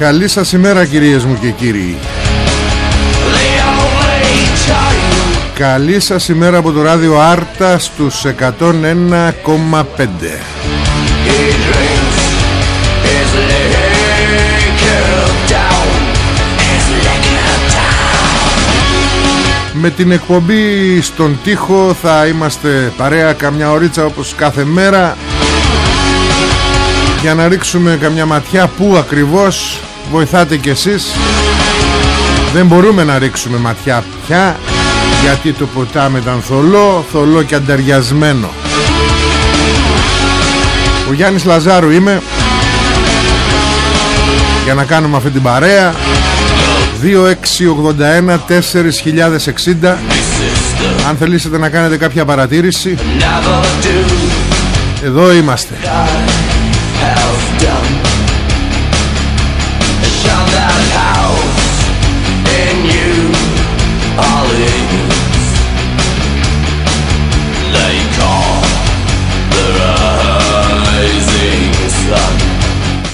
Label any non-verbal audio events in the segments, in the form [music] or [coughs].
Καλή σας ημέρα κυρίες μου και κύριοι. Καλή σας ημέρα από το ράδιο Άρτα στους 101,5 Με την εκπομπή στον τοίχο θα είμαστε παρέα καμιά ωρίτσα όπως κάθε μέρα. Για να ρίξουμε καμιά ματιά που ακριβώς βοηθάτε κι εσείς. Δεν μπορούμε να ρίξουμε ματιά πια γιατί το ποτάμι ήταν θολό θολό και ανταριασμένο ο Γιάννης Λαζάρου είμαι για να κάνουμε αυτή την παρέα. 2681 4060 αν θελήσετε να κάνετε κάποια παρατήρηση εδώ είμαστε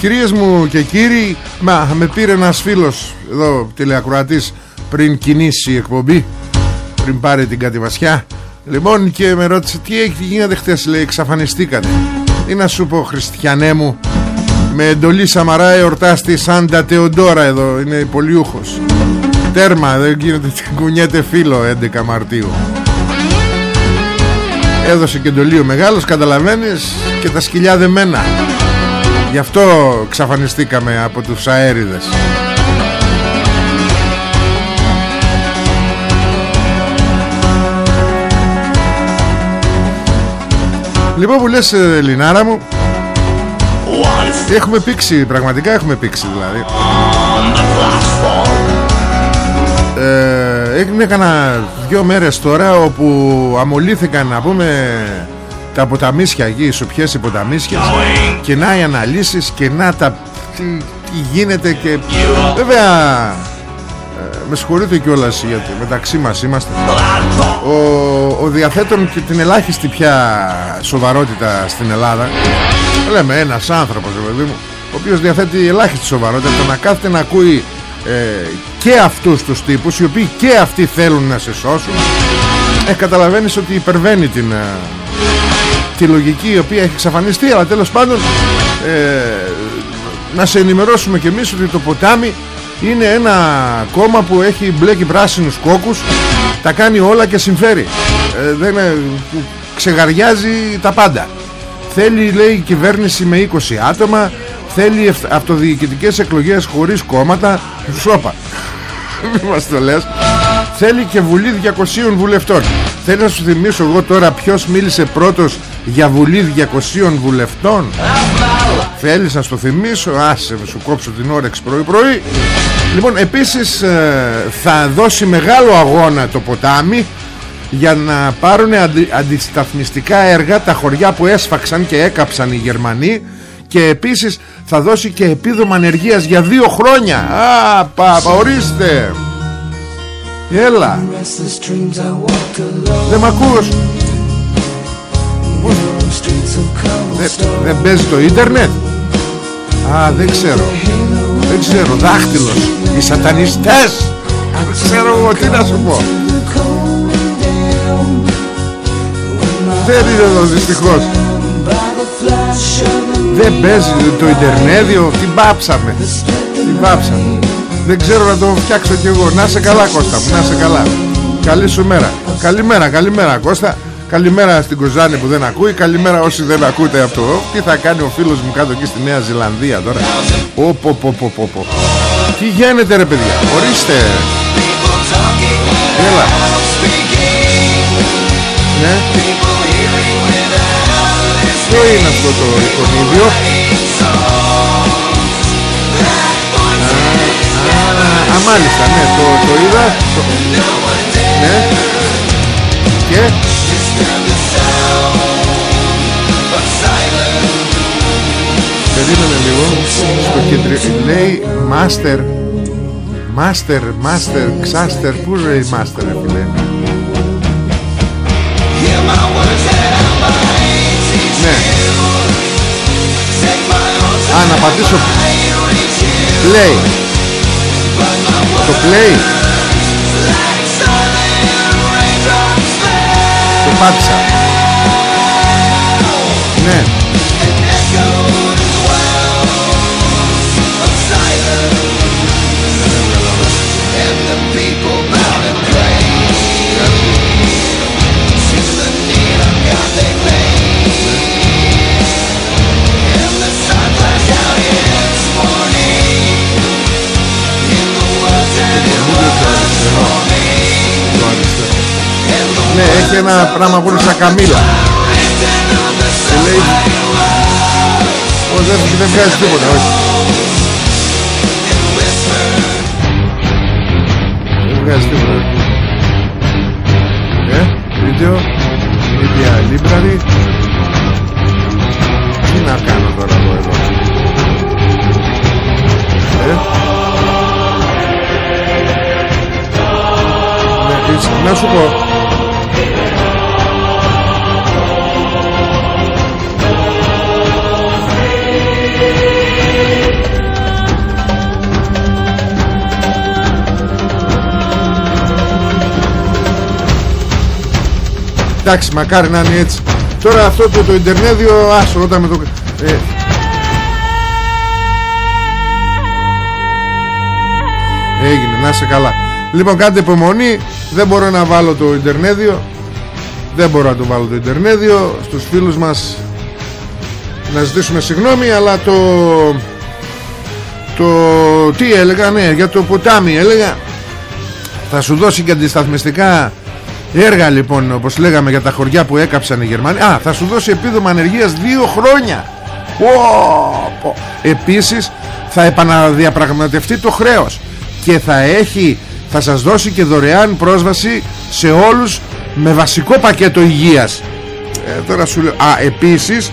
Κυρίες μου και κύριοι Μα με πήρε ένας φίλος Εδώ τηλεακροατής Πριν κινήσει η εκπομπή Πριν πάρει την κατηβασιά Λοιπόν και με ρώτησε τι έχει γίνεται χτες Λέει εξαφανιστήκατε Ή να σου πω χριστιανέ μου Με εντολή Σαμαρά εορτάστη Σάντα Τεοντόρα εδώ Είναι υπολιούχος Τέρμα δεν γίνεται [laughs] κουνιέται φίλο 11 Μαρτίου. Έδωσε και εντολή ο μεγάλος Καταλαβαίνεις και τα σκυλιά δεμένα Γι' αυτό ξαφανιστήκαμε από τους αέριδες. Λοιπόν που λες ε, Λινάρα μου Έχουμε πήξει Πραγματικά έχουμε πήξει δηλαδή. Ε, Έγινε κανένα δυο μέρες τώρα Όπου αμολύθηκαν να πούμε τα ποταμίσια εκεί, οι σοπιές οι ποταμίσια. Και να οι αναλύσεις και να τα τι, τι γίνεται και βέβαια ε, με συγχωρείτε κιόλας γιατί μεταξύ μας είμαστε. Ο, ο διαθέτων και την ελάχιστη πια σοβαρότητα στην Ελλάδα. Λέμε ένας άνθρωπος παιδί μου ο οποίος διαθέτει ελάχιστη σοβαρότητα το να κάθεται να ακούει ε, και αυτούς τους τύπους οι οποίοι και αυτοί θέλουν να σε σώσουν. Ε, καταλαβαίνεις ότι υπερβαίνει την, ε, τη λογική η οποία έχει εξαφανιστεί αλλά τέλος πάντων ε, να σε ενημερώσουμε και εμείς ότι το ποτάμι είναι ένα κόμμα που έχει μπλέκει πράσινους κόκκους τα κάνει όλα και συμφέρει. Ε, δεν είναι, ξεγαριάζει τα πάντα. Θέλει λέει η κυβέρνηση με 20 άτομα θέλει αυτοδιοικητικές εκλογές χωρίς κόμματα σώπα. [laughs] Μην μας το λες θέλει και βουλή 200 βουλευτών. Θέλω να σου θυμίσω εγώ τώρα ποιος μίλησε πρώτος για βουλή 200 βουλευτών. Θέλεις να στο θυμίσω; Άσε σου κόψω την όρεξη πρωί πρωί. Λοιπόν επίσης ε, θα δώσει μεγάλο αγώνα το ποτάμι για να πάρουν αντι, αντισταθμιστικά έργα τα χωριά που έσφαξαν και έκαψαν οι Γερμανοί και επίσης θα δώσει και επίδομα ανεργίας για δύο χρόνια. Α, πα, ορίστε Έλα. Δεν μ' ακούς. Δεν παίζει το ίντερνετ; Α δεν ξέρω. Δεν ξέρω. Δάχτυλος. Οι σατανιστές. Δεν ξέρω εγώ τι να σου πω. Δεν είναι εδώ δυστυχώς. Δεν παίζει το Ιντερνέδιο Την πάψαμε. Την πάψαμε Δεν ξέρω να το φτιάξω κι εγώ. Να σε καλά Κώστα μου Να σε καλά. Καλή σου μέρα. Καλημέρα καλημέρα Κώστα. Καλημέρα στην Κοζάνη που δεν ακούει. Καλημέρα όσοι δεν ακούτε αυτό Τι θα κάνει ο φίλος μου κάτω εκεί στη Νέα Ζηλανδία τώρα. Οπο πο πο πο πο Τι γίνεται ρε παιδιά; Ορίστε. Έλα. Ναι. Ποιο είναι αυτό το εικονίδιο; Μάλιστα ναι το, το είδα. Ναι. Και; Περίμενε λίγο Στο κεντρικό Λέει Master Master, Master, Ξάστερ Πού λέει Master φίλε Ναι Α, να πατήσω Play Το play Το πάτησα. Ναι Ναι, έχει ένα πράγμα που είναι σαν καμίλα και λέει Ο, δεν, δεν βγάζει τίποτα όχι Δεν βγάζει τίποτα Ε, βίντεο Media Library. Τι να κάνω τώρα εγώ εδώ. Ε. Ναι, να σου πω εντάξει μακάρι να είναι έτσι. Τώρα αυτό το, το Ιντερνέδιο άσο όταν με το... Ε, έγινε να σε καλά. Λοιπόν κάντε υπομονή. Δεν μπορώ να βάλω το Ιντερνέδιο. Δεν μπορώ να το βάλω το Ιντερνέδιο. Στους φίλους μας Να ζητήσουμε συγγνώμη Αλλά το Το Τι έλεγα ναι για το ποτάμι έλεγα. Θα σου δώσει και αντισταθμιστικά Έργα λοιπόν όπως λέγαμε για τα χωριά που έκαψαν οι Γερμανοί. Α θα σου δώσει επίδομα ανεργίας δύο χρόνια. Ω, Επίσης θα επαναδιαπραγματευτεί το χρέος Και θα έχει Θα σας δώσει και δωρεάν πρόσβαση Σε όλους με βασικό πακέτο υγείας. Ε, Τώρα σου λέω. Α επίσης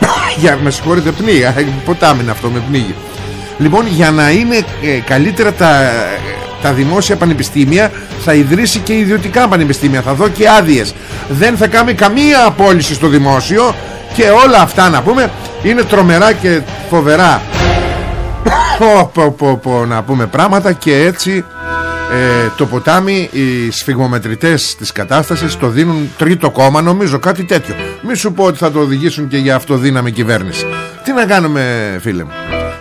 [coughs] για, Με συγχωρείτε πνίγα Ποτάμι είναι αυτό με πνίγει. Λοιπόν για να είναι ε, καλύτερα τα τα δημόσια πανεπιστήμια θα ιδρύσει και ιδιωτικά πανεπιστήμια. Θα δω και άδειες. δεν θα κάνει καμία απόλυση στο δημόσιο. Και όλα αυτά να πούμε είναι τρομερά και φοβερά. Να πούμε πράγματα και έτσι ε, το ποτάμι οι σφιγμομετρητές της κατάστασης το δίνουν τρίτο κόμμα νομίζω κάτι τέτοιο. Μη σου πω ότι θα το οδηγήσουν και για αυτοδύναμη κυβέρνηση. Τι να κάνουμε φίλε μου;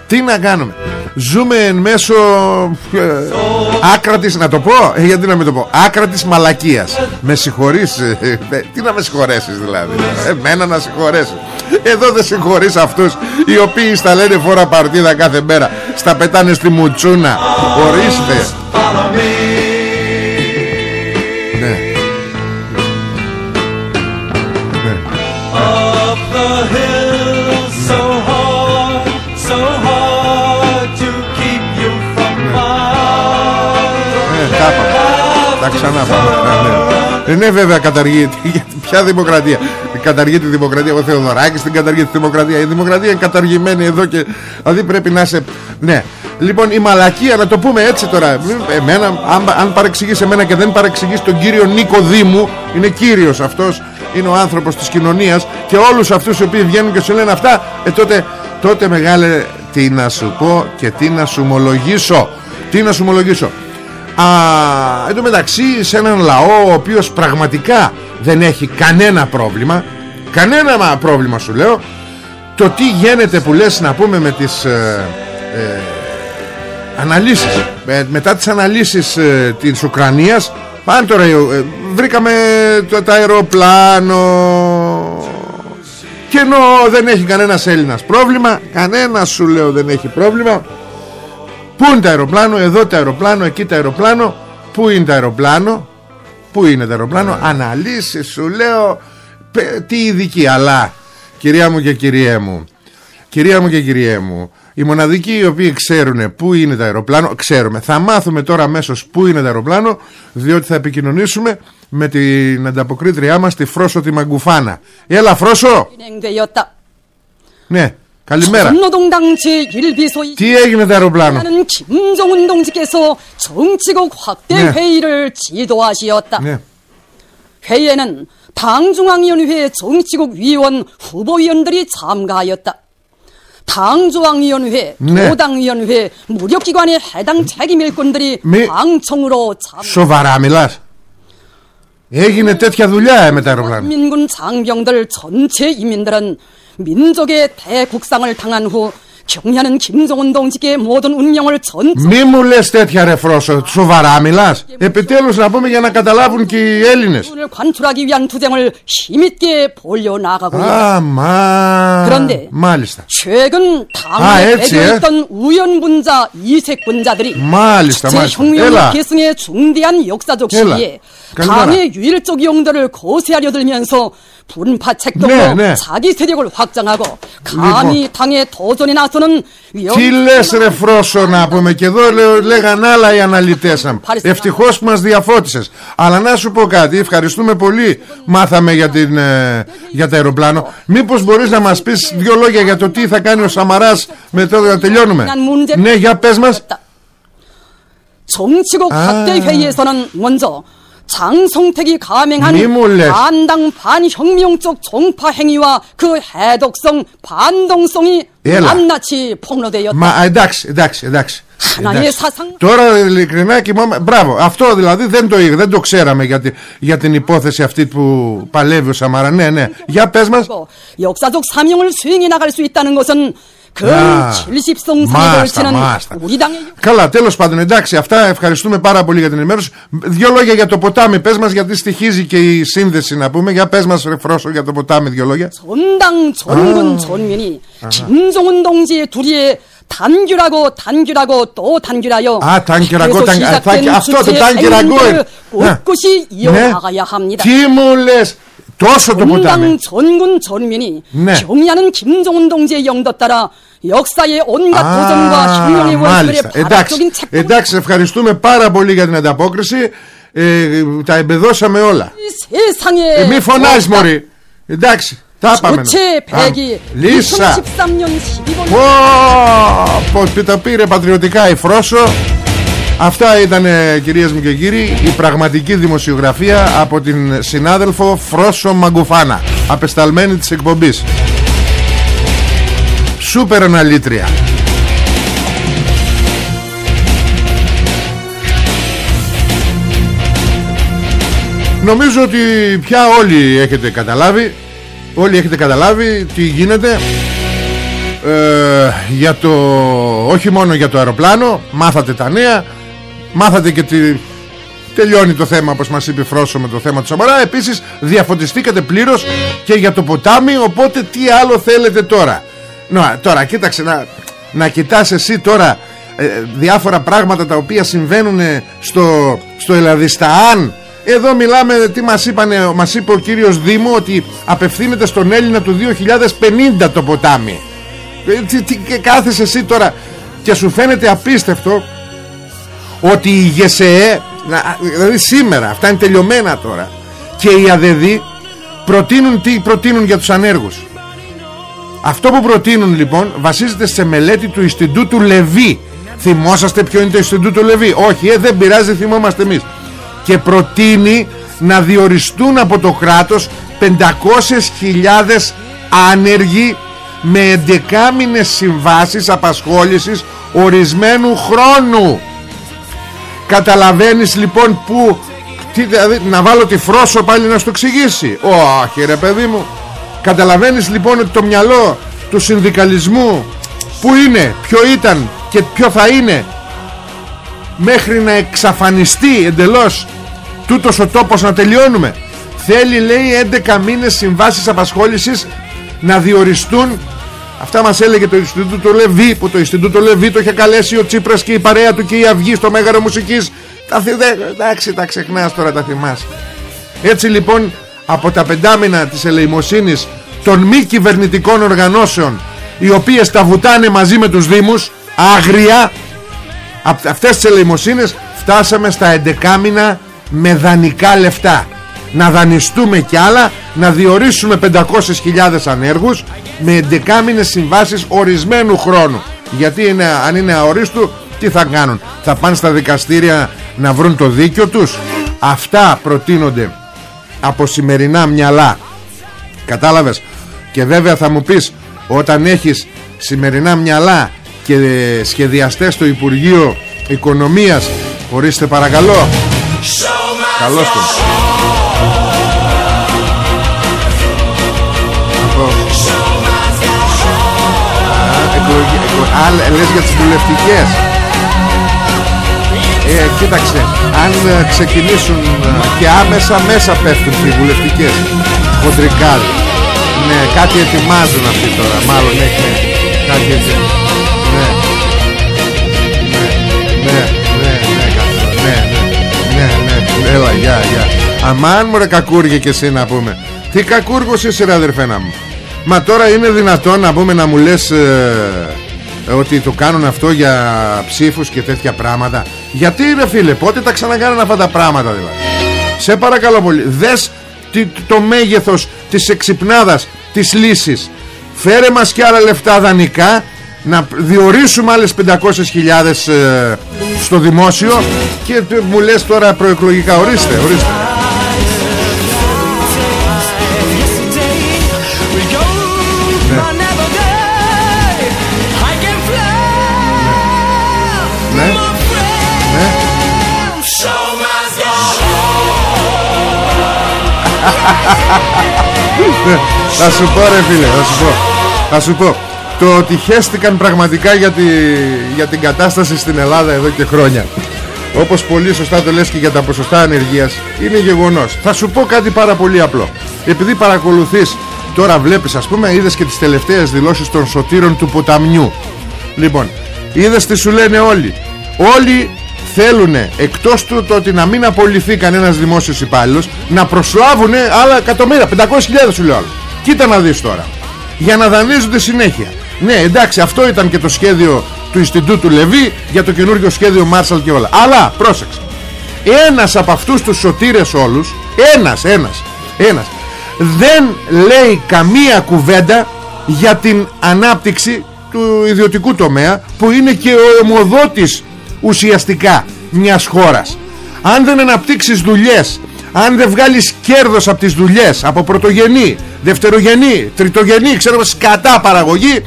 Τι να κάνουμε; Ζούμε εν μέσω ε, άκρατης Να το πω. Ε, γιατί να μην το πω; Άκρατης μαλακίας. Με συγχωρείς ε, ε, Τι να με συγχωρέσεις δηλαδή; Εμένα να συγχωρέσεις Εδώ δεν συγχωρείς αυτούς Οι οποίοι στα λένε φορά παρτίδα κάθε μέρα. Στα πετάνε στη μουτσούνα. Ορίστε ξανά πάμε. Α, ναι. Ε, ναι βέβαια καταργεί [laughs] Ποια δημοκρατία; Καταργεί τη δημοκρατία. Ο Θεοδωράκης την καταργεί της δημοκρατίας. Η δημοκρατία είναι καταργημένη εδώ και Δηλαδή πρέπει να είσαι Ναι. Λοιπόν η μαλακία να το πούμε έτσι τώρα. Εμένα αν, αν παρεξηγείς εμένα και δεν παρεξηγείς τον κύριο Νίκο Δήμου Είναι κύριος αυτός Είναι ο άνθρωπος της κοινωνίας Και όλους αυτούς οι οποίοι βγαίνουν και σου λένε αυτά ε, τότε, τότε μεγάλε Τι να σου πω και τι να σου ομολογήσω. Τι να σου ομολογήσω Α, εν τω μεταξύ σε έναν λαό ο οποίος πραγματικά δεν έχει κανένα πρόβλημα κανένα μα πρόβλημα σου λέω το τι γίνεται που λες να πούμε με τις ε, ε, αναλύσεις. Με, μετά τις αναλύσεις ε, της Ουκρανίας πάνε τώρα ε, βρήκαμε το, το αεροπλάνο. Και ενώ δεν έχει κανένας Έλληνας πρόβλημα κανένας σου λέω δεν έχει πρόβλημα Πού είναι το αεροπλάνο, εδώ το αεροπλάνο, εκεί το αεροπλάνο, πού είναι το αεροπλάνο, πού είναι το αεροπλάνο, ναι. αναλύσεις σου λέω, τι ειδική, αλλά κυρία μου και κυρία μου, κυρία μου και κυρία μου, οι μοναδικοί οι οποίοι ξέρουν πού είναι το αεροπλάνο, ξέρουμε. Θα μάθουμε τώρα αμέσως πού είναι το αεροπλάνο, διότι θα επικοινωνήσουμε με την ανταποκρίτριά μας, τη Φρόσο τη Μαγκουφάνα. Έλα, Φρόσο! Ναι. καλημέρα 전노동당 제1비서이 Τι έγινε το αεροπλάνο 하는 김정은 동지께서 정치국 확대 네. 회의를 지도하시었다. Ναι 회의에는 당중앙위원회 정치국 위원 후보위원들이 참가하였다. 당중앙위원회, 네. 도당위원회, 무력기관의 해당 책임 일꾼들이 미- 방청으로 참 Σοβαρά μιλάς Έγινε τέτοια δουλειά ε, με τα αεροπλάνα 민군 장병들 전체 인민들은 민족의 대국상을 당한 후 경례하는 김정은 동지께 모든 운명을 전 Μη μου λες τέτοια ρε Φρόσο Σοβαρά μιλάς Επιτέλους να πούμε για να καταλάβουν και οι Έλληνες 을 관철하기 위한 투쟁을 힘있게 벌려 나가고 있다. Αμά 그런데 Μάλιστα 최근 아, 당에 έτσι, 배겨있던 우연분자 이색분자들이 Μάλιστα μάλιστα Έλα 혁명 계승의 중대한 역사적 έλα. 시기에 καλημέρα. 당의 유일적 용도를 고세하려 들면서 분파 책동으로 네, 네. 자기 세력을 확장하고 감히 당의 도전에 나서는 위험 Τι λες ρε Φρόσο να πούμε Και εδώ λέ- λέγαν άλλα οι αναλυτές να- Ευχαριστώ. Ευτυχώς που μας διαφώτισες Αλλά να σου πω κάτι Ευχαριστούμε πολύ Μάθαμε για, την, ε, για το αεροπλάνο Μήπως μπορείς να μας πεις Δυο λόγια για το τι θα κάνει ο Σαμαράς Με το να τελειώνουμε Ναι για πες μας 정치국 아. 확대 회의에서는 먼저 장성택이 감행한 미몰레. 반당 반혁명적 종파 행위와 그 해독성 반동성이 έλα. 낱낱이 폭로되었다. Μα εντάξει, εντάξει, εντάξει. 하나의 εντάξει. 사상 Τώρα ειλικρινά κοιμάμαι. Μπράβο, αυτό δηλαδή δεν το, δεν το ξέραμε για, τη- για την υπόθεση αυτή που παλεύει ο Σαμαρά. Ναι, ναι. Για πες μας. 고 역사적 사명을 수행해 나갈 수 있다는 것은 근 아, 70성상에 μάστα, 걸치는 μάστα. 우리 당의 Καλά, τέλος πάντων, εντάξει, αυτά ευχαριστούμε πάρα πολύ για την ενημέρωση. Δύο λόγια για το ποτάμι, πες μας γιατί στοιχίζει και η σύνδεση να πούμε. Για πες μας, ρε Φρόσο, για το ποτάμι, δύο λόγια. 전당 전군 전민이 김종은 동지의 둘이의 단규라고 단규라고 또 단규라여 아, 단규라고, 그래서 단- 아, 시작된 단- αυτό το 주체의 단규라고. 행동들을 네. 꿋꿋이 이어나가야 합니다. Τι μου λες, τόσο το ποτάμι. 전당 전군 전민이 네. 경의하는 김종은 동지의 영도 따라 역사의 온갖 도전과 혁명의 원수들의 μάλιστα. Εντάξει, 발악적인 책동 εντάξει, ευχαριστούμε πάρα πολύ για την ανταπόκριση. Ε, τα εμπεδώσαμε όλα. 세상에 Ε, μη φωνάζεις 없다. μωρή. Εντάξει, τα πάμε. 조체 백이 Λίσα. 2013년 12월 Πω, πω, τι τα πήρε πατριωτικά η Φρόσο Αυτά ήταν κυρίες μου και κύριοι η πραγματική δημοσιογραφία από την συνάδελφο Φρόσο Μαγκουφάνα απεσταλμένη της εκπομπής. Σούπερ αναλύτρια. Νομίζω ότι πια όλοι έχετε καταλάβει Όλοι έχετε καταλάβει τι γίνεται ε, για το, όχι μόνο για το αεροπλάνο μάθατε τα νέα μάθατε και τι τελειώνει το θέμα όπως μας είπε Φρόσο με το θέμα του Σαμαρά. Επίσης διαφωτιστήκατε πλήρως και για το ποτάμι οπότε τι άλλο θέλετε τώρα. Να, τώρα κοίταξε να, να κοιτάς εσύ τώρα ε, διάφορα πράγματα τα οποία συμβαίνουν στο, στο Ελλαδισταάν εδώ μιλάμε τι μας, είπανε, μας είπε ο κύριος Δήμου ότι απευθύνεται στον Έλληνα του 2050 το ποτάμι. Ε, τι, τι κάθεσαι εσύ τώρα και σου φαίνεται απίστευτο ότι η ΓΕΣΕΕ δηλαδή σήμερα αυτά είναι τελειωμένα τώρα και οι ΑΔΕΔΗ προτείνουν τι προτείνουν για τους ανέργους. Αυτό που προτείνουν λοιπόν βασίζεται σε μελέτη του Ινστιτούτου Λεβί. Θυμόσαστε ποιο είναι το Ινστιτούτου Λεβί; Όχι ε, δεν πειράζει θυμόμαστε εμείς. Και προτείνει να διοριστούν από το κράτος 500.000 άνεργοι με 11 μήνες συμβάσεις απασχόλησης ορισμένου χρόνου Καταλαβαίνεις λοιπόν που τι, δηλαδή, Να βάλω τη φρόσο πάλι να σου το εξηγήσει. Όχι ρε παιδί μου. Καταλαβαίνεις λοιπόν ότι το μυαλό του συνδικαλισμού Που είναι, ποιο ήταν και ποιο θα είναι Μέχρι να εξαφανιστεί εντελώς Τούτος ο τόπος να τελειώνουμε. Θέλει λέει 11 μήνες συμβάσεις απασχόλησης Να διοριστούν Αυτά μας έλεγε το Ινστιτούτο Λεβί Που το Ινστιτούτο Λεβί το είχε καλέσει ο Τσίπρας και η παρέα του και η Αυγή στο Μέγαρο Μουσικής. Τα Εντάξει τα ξεχνάς τώρα τα θυμάσαι. Έτσι λοιπόν από τα πεντάμινα της ελεημοσύνης των μη κυβερνητικών οργανώσεων οι οποίες τα βουτάνε μαζί με τους Δήμους άγρια από αυτές τις ελεημοσύνες φτάσαμε στα 11 μήνα με δανεικά λεφτά να δανειστούμε κι άλλα να διορίσουμε 500.000 ανέργους με 11 μήνες συμβάσεις ορισμένου χρόνου. Γιατί είναι, αν είναι αορίστου τι θα κάνουν; Θα πάνε στα δικαστήρια να βρουν το δίκιο τους; Αυτά προτείνονται από σημερινά μυαλά. Κατάλαβες; Και βέβαια θα μου πεις όταν έχεις σημερινά μυαλά και σχεδιαστές στο Υπουργείο Οικονομίας ορίστε παρακαλώ. Καλώς τον Α, λες για τις βουλευτικές. Ε, κοίταξε αν ε, ξεκινήσουν ε, και άμεσα μέσα πέφτουν οι βουλευτικές χοντρικά ναι κάτι ετοιμάζουν αυτοί τώρα μάλλον ναι, ναι κάτι ετοιμάζουν ναι. Ναι ναι ναι ναι ναι ναι έλα γεια γεια. Αμάν μωρέ κακούργε και εσύ να πούμε. Τι κακούργος είσαι ρε αδερφέ να μου. Μα τώρα είναι δυνατόν να πούμε να μου λες ότι το κάνουν αυτό για ψήφους και τέτοια πράγματα. Γιατί ρε φίλε πότε τα ξανακάνουν αυτά τα πράγματα δηλαδή; Σε παρακαλώ πολύ δες το μέγεθος της εξυπνάδας της λύσης. Φέρε μας και άλλα λεφτά δανεικά να διορίσουμε άλλες 500.000 ε, στο δημόσιο και μου λες τώρα προεκλογικά ορίστε ορίστε Θα σου πω ρε φίλε Θα σου πω. Θα σου πω. Το ότι χέστηκαν πραγματικά για, τη, για την κατάσταση στην Ελλάδα εδώ και χρόνια. Όπως πολύ σωστά το λες και για τα ποσοστά ανεργίας Είναι γεγονός. Θα σου πω κάτι πάρα πολύ απλό. Επειδή παρακολουθείς Τώρα βλέπεις ας πούμε Είδες και τις τελευταίες δηλώσεις των σωτήρων του ποταμιού. Λοιπόν Είδες τι σου λένε όλοι. Όλοι θέλουν εκτός του το ότι να μην απολυθεί κανένας δημόσιος υπάλληλος να προσλάβουν άλλα εκατομμύρια 500.000 σου λέω κοίτα να δεις τώρα. Για να δανείζονται συνέχεια. Ναι εντάξει αυτό ήταν και το σχέδιο του Ινστιτούτου Λεβί για το καινούργιο σχέδιο Μάρσαλ και όλα. Αλλά πρόσεξε. Ένας από αυτούς τους σωτήρες όλους ένας, ένας, ένας δεν λέει καμία κουβέντα για την ανάπτυξη του ιδιωτικού τομέα που είναι και ο αιμοδότης ουσιαστικά μιας χώρας. Αν δεν αναπτύξεις δουλειές αν δεν βγάλεις κέρδος από τις δουλειές από πρωτογενή, δευτερογενή, τριτογενή ξέρω σκατά παραγωγή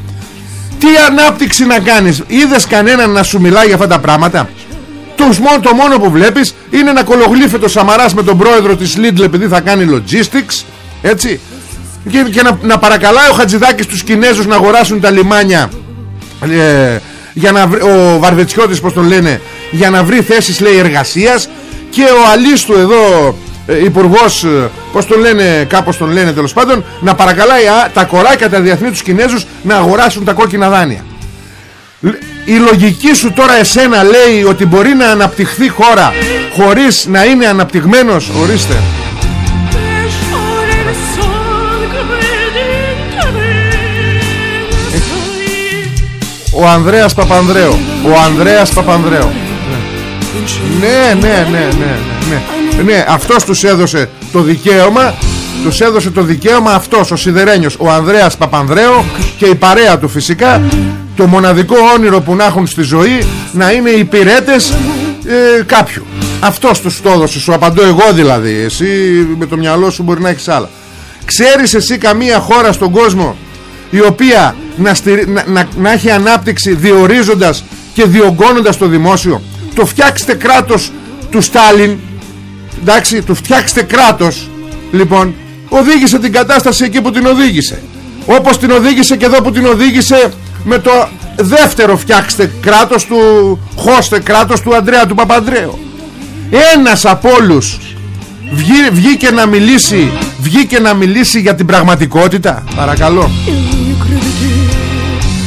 τι ανάπτυξη να κάνεις; Είδες κανέναν να σου μιλάει για αυτά τα πράγματα; Το, το μόνο που βλέπεις είναι να κολογλύφεται το Σαμαράς με τον πρόεδρο της Lidl επειδή θα κάνει logistics έτσι και, και να, να παρακαλάει ο Χατζηδάκης τους Κινέζους να αγοράσουν τα λιμάνια ε, για να βρει, ο Βαρβετσιώτης πως τον λένε για να βρει θέσεις λέει εργασίας. Και ο Αλής του εδώ ε, υπουργός ε, πως τον λένε κάπως τον λένε τέλος πάντων να παρακαλάει α, τα κοράκια τα διεθνή τους Κινέζους να αγοράσουν τα κόκκινα δάνεια. Η λογική σου τώρα εσένα λέει ότι μπορεί να αναπτυχθεί χώρα χωρίς να είναι αναπτυγμένος; Ορίστε ο Ανδρέας Παπανδρέου. Ο Ανδρέας Παπανδρέου. Ναι ναι ναι ναι ναι ναι, ναι αυτός τους έδωσε το δικαίωμα τους έδωσε το δικαίωμα αυτός ο Σιδερένιος ο Ανδρέας Παπανδρέου και η παρέα του φυσικά το μοναδικό όνειρο που να έχουν στη ζωή να είναι υπηρέτες ε, κάποιου. Αυτός τους το έδωσε σου απαντώ εγώ δηλαδή εσύ με το μυαλό σου μπορεί να έχεις άλλα. Ξέρεις εσύ καμία χώρα στον κόσμο η οποία να, να, να, έχει ανάπτυξη διορίζοντας και διωγγώνοντας το δημόσιο. Το φτιάξτε κράτος του Στάλιν. Εντάξει του φτιάξτε κράτος λοιπόν οδήγησε την κατάσταση εκεί που την οδήγησε. Όπως την οδήγησε και εδώ που την οδήγησε με το δεύτερο φτιάξτε κράτος του χώστε κράτος του Ανδρέα του Παπανδρέου ένας από όλους βγήκε να μιλήσει βγήκε να μιλήσει για την πραγματικότητα. Παρακαλώ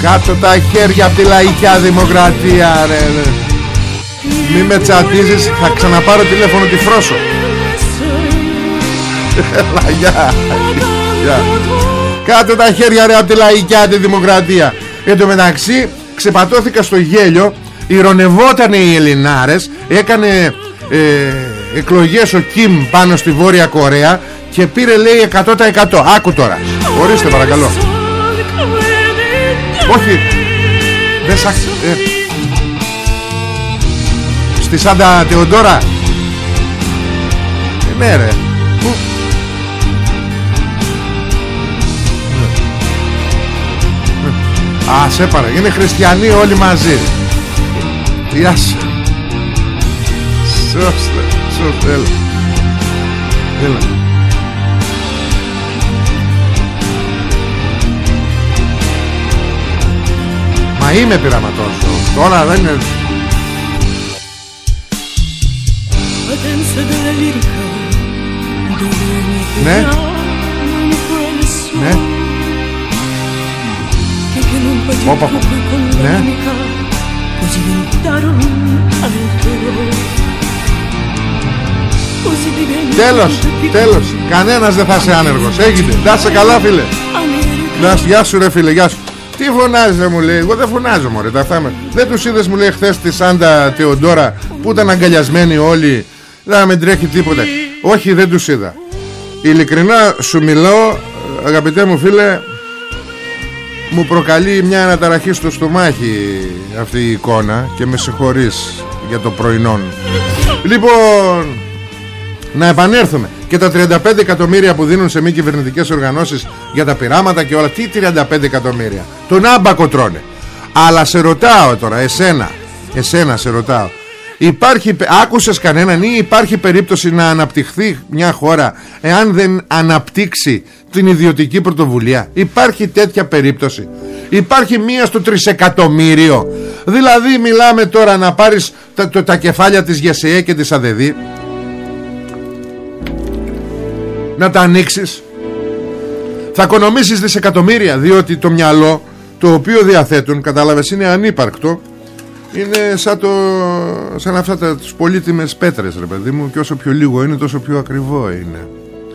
κάτω τα χέρια από τη λαϊκιά δημοκρατία ρε, ρε. Μη με τσατίζεις Θα ξαναπάρω τηλέφωνο τη Φρόσο. Έλα γεια. Κάτω τα χέρια ρε από τη λαϊκιά τη δημοκρατία. Εν τω μεταξύ ξεπατώθηκα στο γέλιο Ηρωνευόταν οι Ελληνάρες Έκανε ε, εκλογές ο Κιμ πάνω στη Βόρεια Κορέα Και πήρε λέει 100% Άκου τώρα. Ορίστε παρακαλώ Όχι Δεν σ' ε, Στη Σάντα Τεοντόρα ε, Ναι ρε Πού; Α, σε παρα. Είναι χριστιανοί όλοι μαζί. Γεια σου. Σώστε, σώστε, έλα. Έλα. Είμαι πειραματός Τώρα δεν είναι Ναι. Ναι. Όπα, ναι. Τέλος, τέλος. Κανένας δεν θα είσαι άνεργος. Έγινε, να σε καλά φίλε. Γεια σου ρε φίλε, γεια σου τι φωνάζει μου λέει, εγώ δεν φωνάζω μωρέ τα θάμε. Δεν τους είδες μου λέει χθες τη Σάντα Τεοντόρα που ήταν αγκαλιασμένοι όλοι Δεν με τρέχει τίποτα. Όχι δεν τους είδα. Ειλικρινά σου μιλώ αγαπητέ μου φίλε μου προκαλεί μια αναταραχή στο στομάχι αυτή η εικόνα και με συγχωρείς για το πρωινόν. Λοιπόν να επανέλθουμε. Και τα 35 εκατομμύρια που δίνουν σε μη κυβερνητικές οργανώσεις για τα πειράματα και όλα τι 35 εκατομμύρια; Τον άμπακο τρώνε. Αλλά σε ρωτάω τώρα εσένα εσένα σε ρωτάω Υπάρχει, άκουσες κανέναν ή υπάρχει περίπτωση να αναπτυχθεί μια χώρα εάν δεν αναπτύξει την ιδιωτική πρωτοβουλία; Υπάρχει τέτοια περίπτωση; Υπάρχει μία στο τρισεκατομμύριο; Δηλαδή μιλάμε τώρα να πάρεις τα, τα κεφάλια της ΓΕΣΕΕ και της ΑΔΕΔΗ να τα ανοίξεις. Θα οικονομήσεις δισεκατομμύρια διότι το μυαλό το οποίο διαθέτουν κατάλαβες είναι ανύπαρκτο. Είναι σαν, το, σαν αυτά τα, τις πολύτιμες πέτρες ρε παιδί μου. Και όσο πιο λίγο είναι τόσο πιο ακριβό είναι.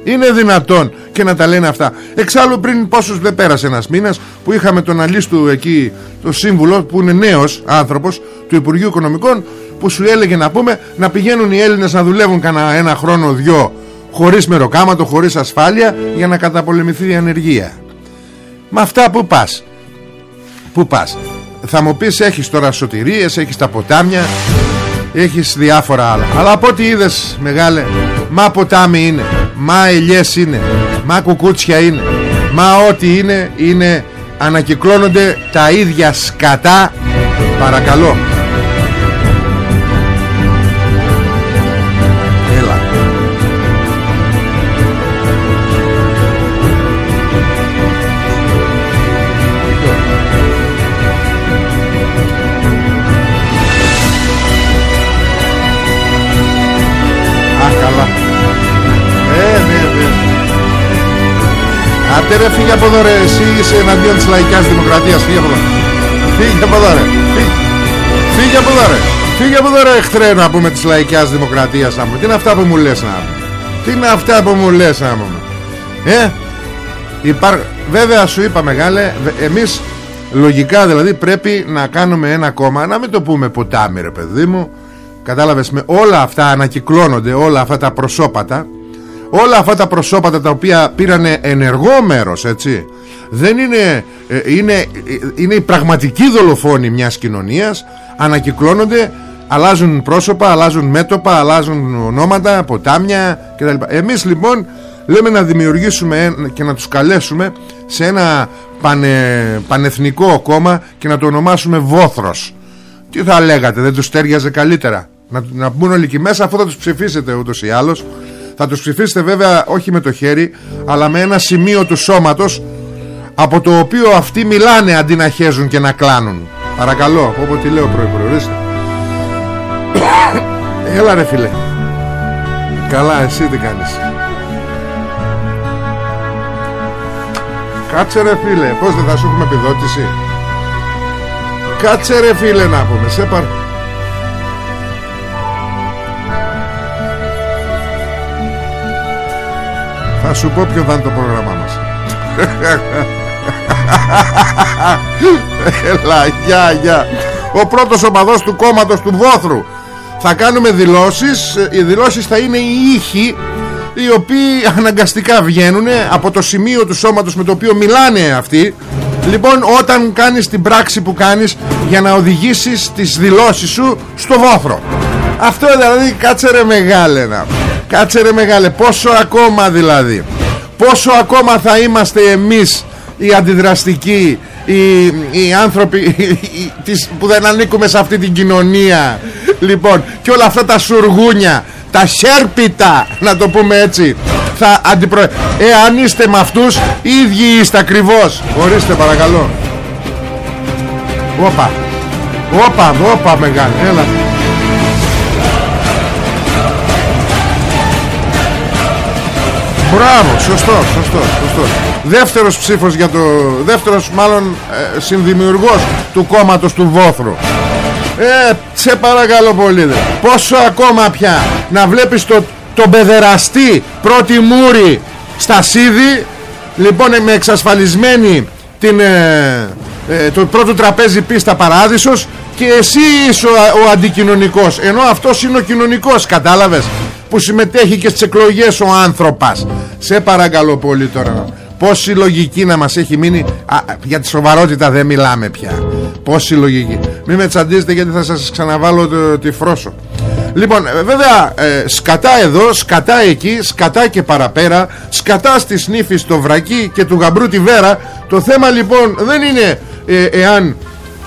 Είναι δυνατόν και να τα λένε αυτά. Εξάλλου πριν πόσους δεν πέρασε ένας μήνας Που είχαμε τον Αλίστου εκεί Το σύμβουλο που είναι νέος άνθρωπος Του Υπουργείου Οικονομικών Που σου έλεγε να πούμε να πηγαίνουν οι Έλληνες να δουλεύουν Κανένα ένα χρόνο δυο Χωρίς μεροκάματο, χωρίς ασφάλεια Για να καταπολεμηθεί η ανεργία. Με αυτά που πας. Που πας. Θα μου πεις έχεις τώρα σωτηρίες Έχεις τα ποτάμια Έχεις διάφορα άλλα. Αλλά από ό,τι είδες μεγάλε Μα ποτάμι είναι Μα ελιές είναι Μα κουκούτσια είναι Μα ό,τι είναι Είναι ανακυκλώνονται τα ίδια σκατά. Παρακαλώ Άντε ρε φύγε από εδώ ρε. Εσύ είσαι εναντίον της λαϊκάς δημοκρατίας. Φύγε από εδώ. Φύγε από εδώ ρε. Φύγε, φύγε από εδώ ρε. Φύγε από εδώ ρε εχθρέ να πούμε της λαϊκάς δημοκρατίας να πούμε. Τι είναι αυτά που μου λες να πούμε Τι είναι αυτά που μου λες να πούμε Ε Υπάρ... Βέβαια σου είπα μεγάλε βε- Εμείς λογικά δηλαδή πρέπει να κάνουμε ένα κόμμα Να μην το πούμε ποτάμι ρε παιδί μου. Κατάλαβες με όλα αυτά ανακυκλώνονται Όλα αυτά τα προσώπατα Όλα αυτά τα προσώπατα τα οποία πήραν ενεργό μέρος έτσι Δεν είναι, ε, είναι, ε, είναι η πραγματική δολοφόνη μιας κοινωνίας Ανακυκλώνονται Αλλάζουν πρόσωπα, αλλάζουν μέτωπα, αλλάζουν ονόματα, ποτάμια κτλ. Εμείς λοιπόν λέμε να δημιουργήσουμε ένα- και να τους καλέσουμε σε ένα πανε, πανεθνικό κόμμα και να το ονομάσουμε Βόθρος. Τι θα λέγατε, δεν τους τέριαζε καλύτερα; Να, να μπουν όλοι εκεί μέσα αφού θα τους ψηφίσετε ούτως ή άλλως. Θα τους ψηφίσετε βέβαια όχι με το χέρι, αλλά με ένα σημείο του σώματος από το οποίο αυτοί μιλάνε αντί να χέζουν και να κλάνουν. Παρακαλώ, όπω τι λέω προϋπροορίστε. [coughs] Έλα ρε φίλε. Καλά, εσύ τι κάνεις. Κάτσε ρε φίλε, πώς δεν θα σου έχουμε επιδότηση; Κάτσε ρε φίλε να πούμε, σε παρ... Θα σου πω ποιο θα είναι το πρόγραμμά μας. [laughs] Έλα, γεια, γεια. Ο πρώτος οπαδός του κόμματος του Βόθρου. Θα κάνουμε δηλώσεις. Οι δηλώσεις θα είναι οι ήχοι οι οποίοι αναγκαστικά βγαίνουν από το σημείο του σώματος με το οποίο μιλάνε αυτοί. Λοιπόν, όταν κάνεις την πράξη που κάνεις για να οδηγήσεις τις δηλώσεις σου στο Βόθρο. Αυτό δηλαδή κάτσε ρε μεγάλε να. Κάτσε ρε μεγάλε πόσο ακόμα δηλαδή Πόσο ακόμα θα είμαστε εμείς οι αντιδραστικοί οι, οι άνθρωποι οι- οι- τις- που δεν ανήκουμε σε αυτή την κοινωνία. Λοιπόν και όλα αυτά τα σουργούνια Τα σέρπιτα να το πούμε έτσι Θα αντιπρο... Ε αν είστε με αυτούς οι ίδιοι είστε ακριβώς. Ορίστε παρακαλώ. Όπα Όπα όπα μεγάλη Έλα Μπράβο, σωστό, σωστό, σωστό. Δεύτερος ψήφος για το... Δεύτερος μάλλον ε, συνδημιουργός του κόμματος του Βόθρου. Ε, σε παρακαλώ πολύ δε. Πόσο ακόμα πια να βλέπεις το, τον παιδεραστή πρώτη μούρη στα σίδη; Λοιπόν ε, με εξασφαλισμένη την, ε, ε, το πρώτο τραπέζι πίστα παράδεισος και εσύ είσαι ο, ο αντικοινωνικός ενώ αυτός είναι ο κοινωνικός κατάλαβες; Που συμμετέχει και στις εκλογές ο άνθρωπας σε παρακαλώ πολύ τώρα πόση λογική να μας έχει μείνει Α, για τη σοβαρότητα δεν μιλάμε πια πόση λογική μην με τσαντίζετε γιατί θα σας ξαναβάλω το, τη φρόσο Λοιπόν, ε, βέβαια, ε, σκατά εδώ, σκατά εκεί, σκατά και παραπέρα, σκατά στη σνήφη στο βρακί και του γαμπρού τη βέρα. Το θέμα λοιπόν δεν είναι ε, εάν...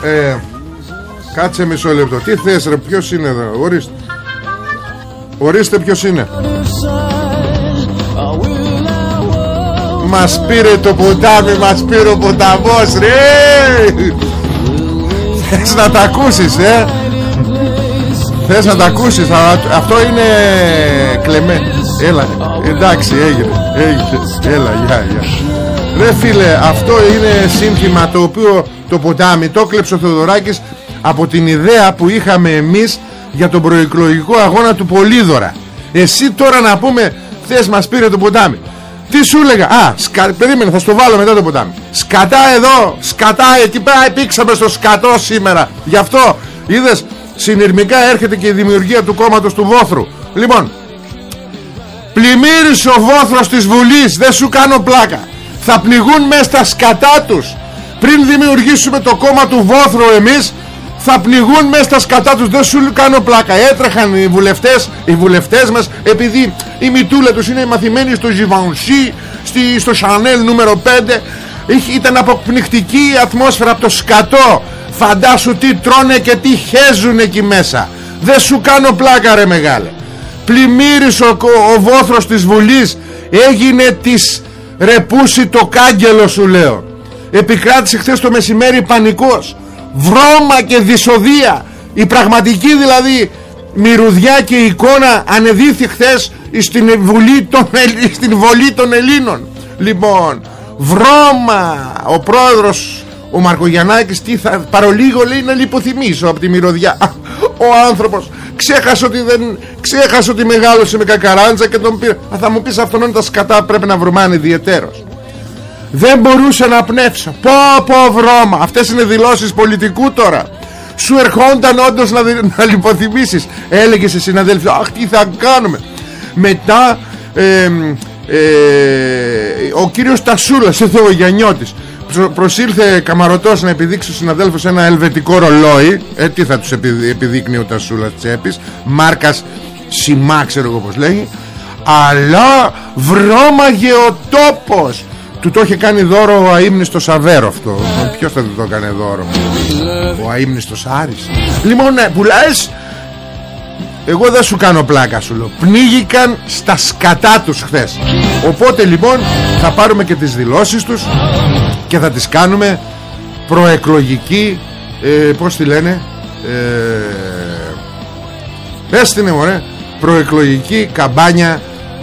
Ε, κάτσε μισό λεπτό. Τι θες ρε, ποιος είναι εδώ, ορίστε. Ορίστε ποιος είναι. Μας πήρε το ποτάμι, μας πήρε ο ποταμός, ρε! Θες να τα ακούσεις, ε! Θες να τα ακούσεις α, Αυτό είναι κλεμέ Έλα εντάξει έγινε Έγινε Έλα γεια γεια Ρε φίλε αυτό είναι σύνθημα Το οποίο το ποτάμι Το κλέψε ο Θεοδωράκης Από την ιδέα που είχαμε εμείς Για τον προεκλογικό αγώνα του Πολύδωρα Εσύ τώρα να πούμε Θες μας πήρε το ποτάμι τι σου έλεγα, α, σκα... περίμενε, θα στο βάλω μετά το ποτάμι. Σκατά εδώ, σκατά εκεί πέρα, πήξαμε στο σκατό σήμερα. Γι' αυτό, είδες, συνειρμικά έρχεται και η δημιουργία του κόμματος του Βόθρου. Λοιπόν, πλημμύρισε ο Βόθρος της Βουλής, δεν σου κάνω πλάκα. Θα πληγούν μέσα στα σκατά τους. Πριν δημιουργήσουμε το κόμμα του Βόθρου εμείς, θα πληγούν μέσα στα σκατά τους. Δεν σου κάνω πλάκα. Έτρεχαν οι βουλευτές οι βουλευτές μας επειδή η μητούλα τους είναι μαθημένη στο Givenchy στη, στο Chanel νούμερο 5 Είχε- ήταν αποπνιχτική η ατμόσφαιρα από το σκατό. Φαντάσου τι τρώνε και τι χέζουν εκεί μέσα. Δεν σου κάνω πλάκα ρε μεγάλε. Πλημμύρισε ο, ο βόθρος της Βουλής. Έγινε της ρεπούση το κάγκελο σου λέω. Επικράτησε χθες το μεσημέρι πανικός βρώμα και δυσοδεία. Η πραγματική δηλαδή μυρουδιά και εικόνα ανεδίθη χθες στην Βουλή των, Ελλ- [laughs] στην Βολή των Ελλήνων. Λοιπόν βρώμα. Ο πρόεδρος ο Μαρκογιαννάκης τι θα, παρολίγο λέει να λιποθυμίσω από τη μυρωδιά [laughs] ο άνθρωπος ξέχασε ότι δεν ξέχασε ότι μεγάλωσε με κακαράντζα και τον πήρε. Α, θα μου πεις αυτόν είναι τα σκατά πρέπει να βρωμάνε ιδιαιτέρως δεν μπορούσα να πνεύσω. Πω πω βρώμα. Αυτές είναι δηλώσεις πολιτικού τώρα. Σου ερχόνταν όντως να, δι- να λιποθυμήσεις Έλεγε σε συναδέλφοι. Αχ τι θα κάνουμε. Μετά ε, ε, Ο κύριος Τασούλας Ήρθε ο Γιαννιώτης Προ- Προσήλθε καμαρωτός να επιδείξει στους συναδέλφους ένα ελβετικό ρολόι. Ε, Τι θα τους επιδει- επιδείκνει ο Τασούλας τσέπης; Μάρκας Σιμά ξέρω εγώ πως λέγει. Αλλά βρώμαγε ο τόπος του το είχε κάνει δώρο ο αείμνηστος Αβέρο αυτό. Ποιος θα του το έκανε δώρο; Ο αείμνηστος Άρης. Λοιπόν ναι, που λες Εγώ δεν σου κάνω πλάκα σου λέω. Πνίγηκαν στα σκατά τους χθες. Οπότε λοιπόν θα πάρουμε και τις δηλώσεις τους Και θα τις κάνουμε προεκλογική ε, Πώς τη λένε ε, Πες την μωρέ Προεκλογική καμπάνια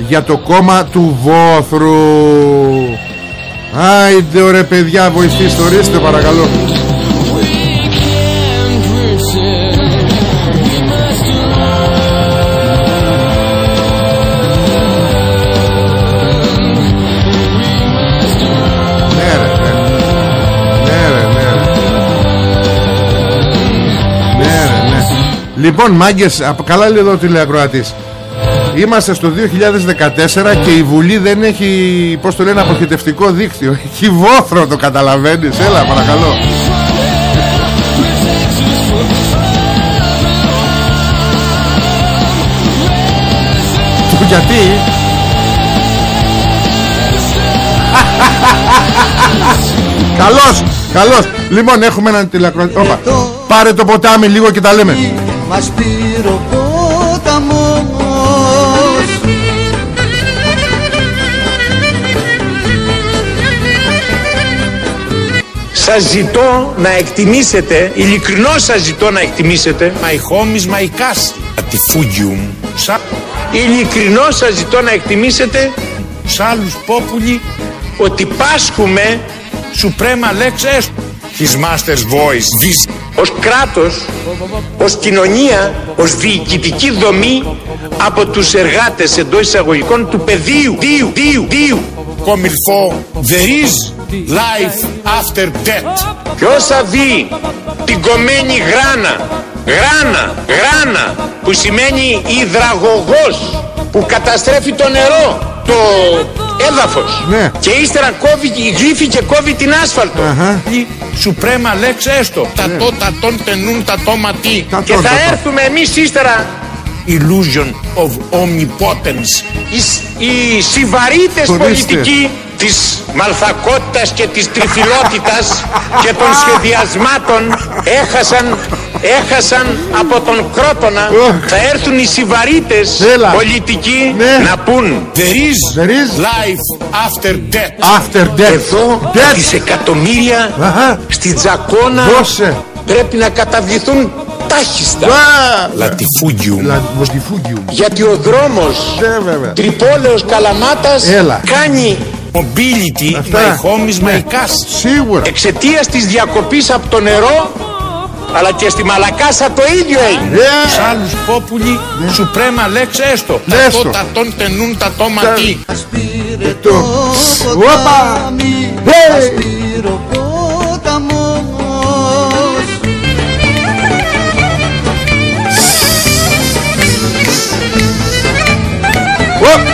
Για το κόμμα του Βόθρου Άιντε ωραία παιδιά Βοηθήστε ορίστε παρακαλώ. Ναι ρε ναι. Ναι ρε ναι ρε. Ναι ρε ναι. Λοιπόν μάγκες απ- Καλά λέει εδώ ο τηλεακροατής Είμαστε στο 2014 και η Βουλή δεν έχει, πώς το λένε, αποχετευτικό δίκτυο. Έχει βόθρο, το καταλαβαίνεις. Έλα, παρακαλώ. Το γιατί... καλώς, καλώς. Λοιπόν, έχουμε έναν τηλεακροατή. Όπα. Πάρε το ποτάμι λίγο και τα λέμε. Μας πήρε ο ποταμός Σας ζητώ να εκτιμήσετε, ειλικρινώς σας ζητώ να εκτιμήσετε. My home is my castle. Ατιφούγιουμ Σα... Ειλικρινώς σας ζητώ να εκτιμήσετε Σ' άλλους πόπουλοι. Ότι πάσχουμε Suprema lex est. His master's voice. Vis... Ως κράτος Ως κοινωνία Ως διοικητική δομή Από τους εργάτες εντός εισαγωγικών του πεδίου. Δίου, δίου, δίου Κομιλφό. There is life after death. Και όσα δει την κομμένη γράνα Γράνα, γράνα Που σημαίνει υδραγωγός Που καταστρέφει το νερό Το έδαφος. Ναι. Και ύστερα κόβει, γλύφει και κόβει την άσφαλτο. Σουπρέμα λέξ έστω. Τα το, τα τον τενούν, τα το ματί. Τα Και τον, θα τα τον. έρθουμε εμείς ύστερα. Illusion of omnipotence. Οι, σ- οι συβαρίτες Ορίστε. πολιτικοί της μαλθακότητας και της τριφυλότητας και των σχεδιασμάτων έχασαν, έχασαν από τον Κρότονα Οχ. θα έρθουν οι συβαρίτες Έλα. πολιτικοί Ναι. να πούν There is, There is life after death after death. εδώ Death. δισεκατομμύρια Αχα. στη Τζακώνα Δώσε. πρέπει να καταβληθούν τάχιστα Α, Λατιφούγιουμ λα- Βοτιφούγιουμ. γιατί ο δρόμος Ναι, βέβαια. Τρυπόλεως Καλαμάτας Έλα. κάνει mobility Αυτά. my home is my Ναι. castle Σίγουρα. εξαιτίας της διακοπής από το νερό αλλά και στη Μαλακάσα το ίδιο έγινε. Yeah. Σ' άλλους πόπουλοι σουπρέμα λέξ έστω. Τα Λέστο. το, τα τον τενούν, τα το ματί. Μας πήρε Το. το Όπα. ποτάμι Hey. Μας πήρε ο ποταμός Οπ.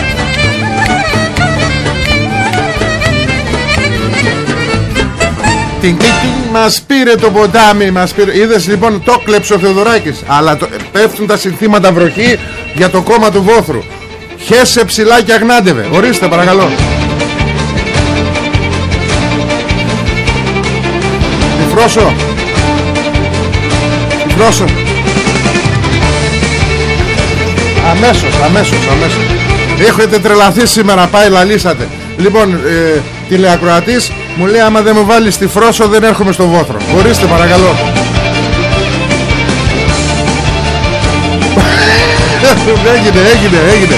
Τιν, τιν, μας πήρε το ποτάμι μας πήρε. Είδες λοιπόν το κλέψε ο Θεοδωράκης. Αλλά το, πέφτουν τα συνθήματα βροχή Για το κόμμα του Βόθρου. Χέσε ψηλά και αγνάντευε. Ορίστε παρακαλώ. Φρόσο Φρόσο Αμέσως, αμέσως, αμέσως. Έχετε τρελαθεί σήμερα, πάει λαλήσατε. Λοιπόν, ε, τηλεακροατής μου λέει άμα δεν μου βάλεις τη φρόσο δεν έρχομαι στο βόθρο. Ορίστε παρακαλώ. [laughs] Έγινε, έγινε, έγινε.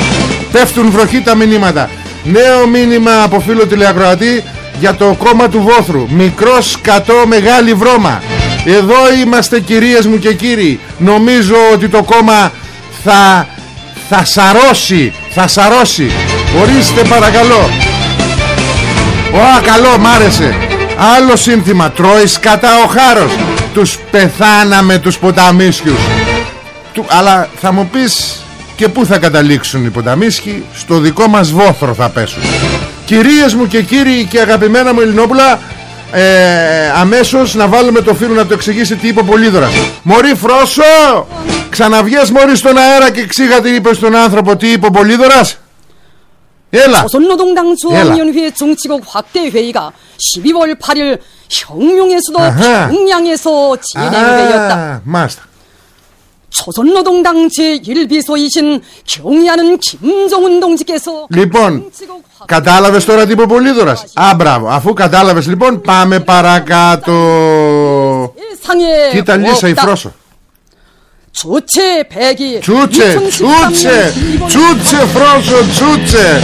Πέφτουν βροχή τα μηνύματα. Νέο μήνυμα από φίλο τηλεακροατή για το κόμμα του Βόθρου. Μικρός κατώ μεγάλη βρώμα. Εδώ είμαστε κυρίες μου και κύριοι. Νομίζω ότι το κόμμα θα, θα σαρώσει Θα σαρώσει. Ορίστε παρακαλώ Ω καλό μ' άρεσε. Άλλο σύνθημα. Τρώεις κατά ο χάρος. Τους πεθάναμε τους ποταμίσιους του, Αλλά θα μου πεις Και πού θα καταλήξουν οι ποταμίσχοι Στο δικό μας βόθρο θα πέσουν. Κυρίες μου και κύριοι και αγαπημένα μου Ελληνόπουλα ε, αμέσως να βάλουμε το φίλο να το εξηγήσει τι είπε ο Πολύδωρας. Μωρή Φρόσο Ξαναβγες μωρή στον αέρα και εξήγα τι είπες στον άνθρωπο Τι είπε ο Πολύδωρας; Έλα 조선노동당 중앙위원회 정치국 확대 회의가 12월 8일 형용에서도 아하. 평양에서 진행되었다. Α, Μάστα 조선노동당 제1비서이신 경의하는 김정은 동지께서 Λοιπόν, 정치국 확- κατάλαβες τώρα τι είπε ο Πολύδωρας Α, μπράβο, αφού κατάλαβες λοιπόν πάμε παρακάτω 세상에 Κοίτα Λίσα η 없다. Φρόσο Τσούτσε, Πέγγι. τσούτσε! Τσούτσε τζούτσε, φρόζο, τζούτσε.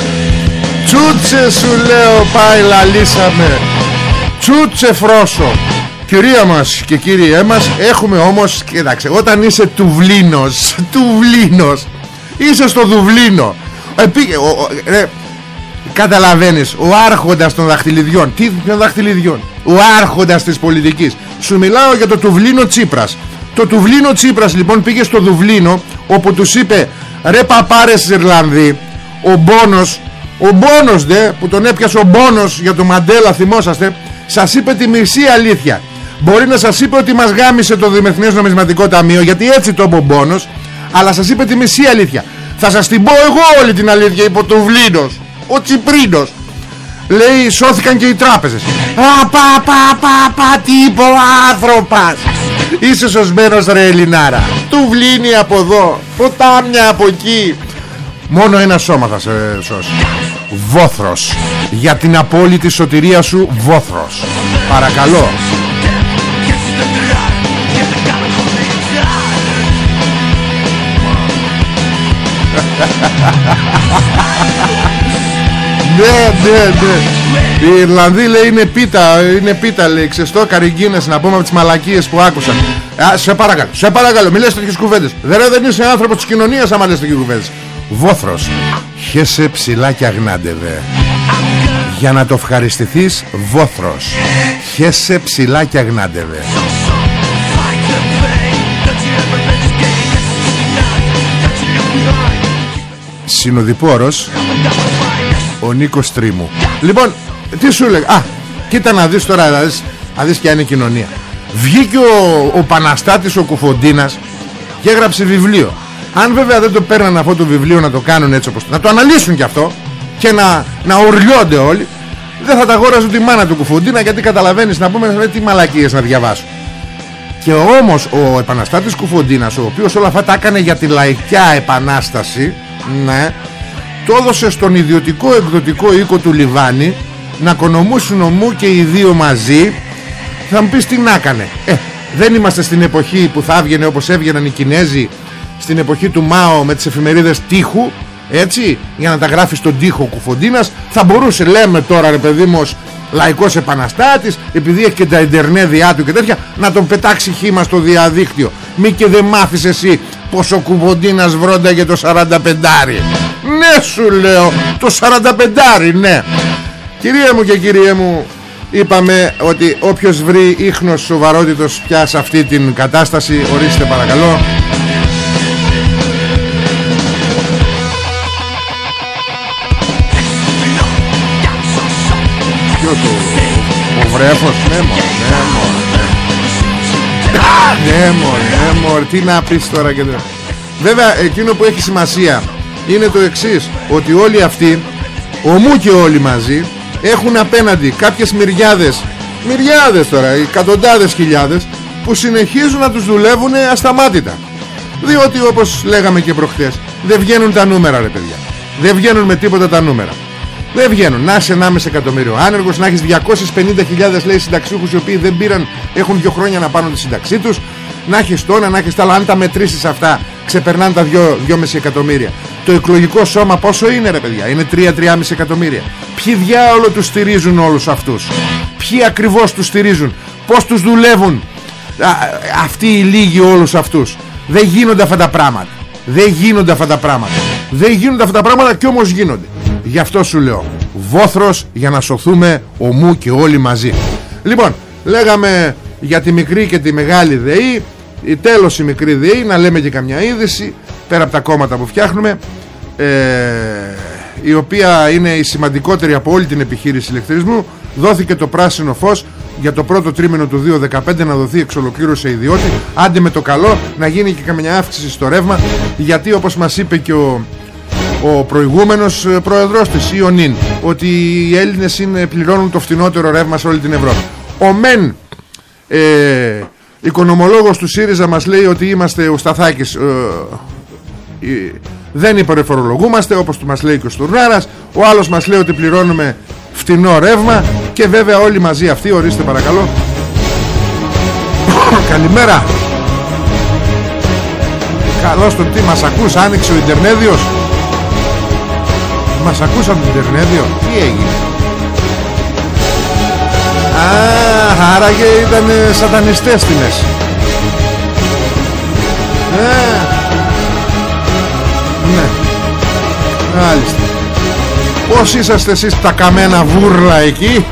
Σου λέω πάει Τσούτσε φρόσο Κυρία μας και κύριέ ε, μας Έχουμε όμως Κοιτάξτε όταν είσαι τουβλίνος [laughs] Τουβλίνος Είσαι στο δουβλίνο Καταλαβαίνει, ο, ο, Καταλαβαίνεις Ο άρχοντας των δαχτυλιδιών Τι των δαχτυλιδιών; Ο άρχοντας της πολιτικής Σου μιλάω για το τουβλίνο Τσίπρας το Τουβλίνο Τσίπρας λοιπόν πήγε στο Δουβλίνο Όπου τους είπε Ρε παπάρες Ιρλανδοί Ο Μπόνος Ο Μπόνος δε που τον έπιασε ο Μπόνος Για το Μαντέλα θυμόσαστε Σας είπε τη μισή αλήθεια. Μπορεί να σας είπε ότι μας γάμισε το Διεθνές Νομισματικό Ταμείο Γιατί έτσι το είπε ο Μπόνος Αλλά σας είπε τη μισή αλήθεια. Θα σας την πω εγώ όλη την αλήθεια Είπε ο Τουβλίνος Ο Τσιπρίνος. Λέει σώθηκαν και οι τράπεζες. Α πα πα πα πα τι είπε ο άνθρωπος Είσαι σωσμένος ρε Ελληνάρα. Τουβλίνη από εδώ Ποτάμια από εκεί. Μόνο ένα σώμα θα σε σώσει. Βόθρος. Για την απόλυτη σωτηρία σου Βόθρος. Παρακαλώ. [laughs] Ναι, ναι, ναι. Η Ιρλανδοί λέει είναι πίτα, είναι πίτα λέει, ξεστό καριγκίνες να πούμε από τις μαλακίες που άκουσα. Α, σε παρακαλώ, σε παρακαλώ, μη λες τέτοιες κουβέντες. Δεν, ρε, δεν είσαι άνθρωπος της κοινωνίας άμα λες τέτοιες κουβέντες. Βόθρος, χέσε ψηλά και αγνάντευε. Για να το ευχαριστηθείς, βόθρος, χέσε ψηλά και αγνάντευε. Συνοδοιπόρος ο Νίκος Τρίμου Λοιπόν τι σου λέγα Α κοίτα να δεις τώρα να δεις, να δεις ποια είναι η κοινωνία. Βγήκε ο, ο Παναστάτης ο Κουφοντίνας Και έγραψε βιβλίο. Αν βέβαια δεν το παίρναν αυτό το βιβλίο να το κάνουν έτσι όπως Να το αναλύσουν κι αυτό Και να, να ουρλιώνται όλοι Δεν θα τα αγόραζε τη μάνα του Κουφοντίνα Γιατί καταλαβαίνεις να πούμε ε, τι μαλακίες να διαβάσουν. Και όμως ο επαναστάτης Κουφοντίνας Ο οποίος όλα αυτά τα έκανε για τη λαϊκιά επανάσταση Ναι Το έδωσε στον ιδιωτικό εκδοτικό οίκο του Λιβάνι Να κονομούσουν ομού και οι δύο μαζί. Θα μου πεις τι να έκανε Ε δεν είμαστε στην εποχή που θα έβγαινε όπως έβγαιναν οι Κινέζοι Στην εποχή του Μάο με τις εφημερίδες τείχου έτσι για να τα γράφεις στον τοίχο ο Κουφοντίνας. Θα μπορούσε λέμε τώρα ρε παιδί μου ως λαϊκός επαναστάτης επειδή έχει και τα ιντερνετ διά του και τέτοια να τον πετάξει χήμα στο διαδίκτυο. Μη και δεν μάθεις εσύ πως ο Κουφοντίνας βρόνταγε το 45 ναι σου λέω το 45 ναι. Κυρία μου και κύριέ μου είπαμε ότι όποιος βρει ίχνος σοβαρότητος πια σε αυτή την κατάσταση ορίστε παρακαλώ. Ποιο το... Ο βρέφος Ναι μωρέ Ναι μωρέ Ναι. μωρέ Ναι μωρέ Τι να πεις τώρα και τώρα. Βέβαια εκείνο που έχει σημασία Είναι το εξής Ότι όλοι αυτοί Ομού και όλοι μαζί Έχουν απέναντι κάποιες μυριάδες Μυριάδες τώρα Εκατοντάδες χιλιάδες Που συνεχίζουν να τους δουλεύουν ασταμάτητα. Διότι όπως λέγαμε και προχτές Δεν βγαίνουν τα νούμερα ρε παιδιά. Δεν βγαίνουν με τίποτα τα νούμερα δεν βγαίνουν. Να είσαι 1,5 εκατομμύριο άνεργος, να έχεις 250.000 λέει συνταξιούχους οι οποίοι δεν πήραν, έχουν δύο χρόνια να πάρουν τη σύνταξή τους. Να έχεις τόνα, να έχεις τα άλλα. Αν τα μετρήσεις αυτά, ξεπερνάνε τα 2,5 εκατομμύρια. Το εκλογικό σώμα πόσο είναι, ρε παιδιά, είναι 3-3,5 εκατομμύρια. Ποιοι διάολο τους στηρίζουν όλους αυτούς, Ποιοι ακριβώς τους στηρίζουν, πώς τους δουλεύουν; Α, αυτοί οι λίγοι όλους αυτούς. Δεν γίνονται αυτά τα πράγματα. Δεν γίνονται αυτά τα πράγματα. Δεν γίνονται αυτά τα πράγματα και όμως γίνονται. Γι' αυτό σου λέω Βόθρος για να σωθούμε ομού και όλοι μαζί. Λοιπόν λέγαμε για τη μικρή και τη μεγάλη ΔΕΗ η τέλος η μικρή ΔΕΗ να λέμε και καμιά είδηση πέρα από τα κόμματα που φτιάχνουμε ε, η οποία είναι η σημαντικότερη από όλη την επιχείρηση ηλεκτρισμού. Δόθηκε το πράσινο φως για το πρώτο τρίμηνο του 2015 να δοθεί εξ ολοκλήρου σε ιδιώτη. Άντε με το καλό να γίνει και καμιά αύξηση στο ρεύμα γιατί όπως μας είπε και ο ο προηγούμενος ε, πρόεδρος της Ιωνίν ότι οι Έλληνες είναι, πληρώνουν το φθηνότερο ρεύμα σε όλη την Ευρώπη. Ο Μεν ε, οικονομολόγος του ΣΥΡΙΖΑ μας λέει ότι είμαστε ο Σταθάκης ε, ε, δεν υπερεφορολογούμαστε όπως του μας λέει και ο Στουρνάρας. Ο άλλος μας λέει ότι πληρώνουμε φτηνό ρεύμα και βέβαια όλοι μαζί αυτοί ορίστε παρακαλώ. [coughs] Καλημέρα. Καλώς τον τι μας ακούς άνοιξε ο Ιντερνέδιος μας ακούσαν το Ιντερνέδιο Τι έγινε; Α, άραγε ήταν σατανιστές στη μέση ε, Ναι. Μάλιστα. Πώς είσαστε εσείς τα καμένα βούρλα εκεί;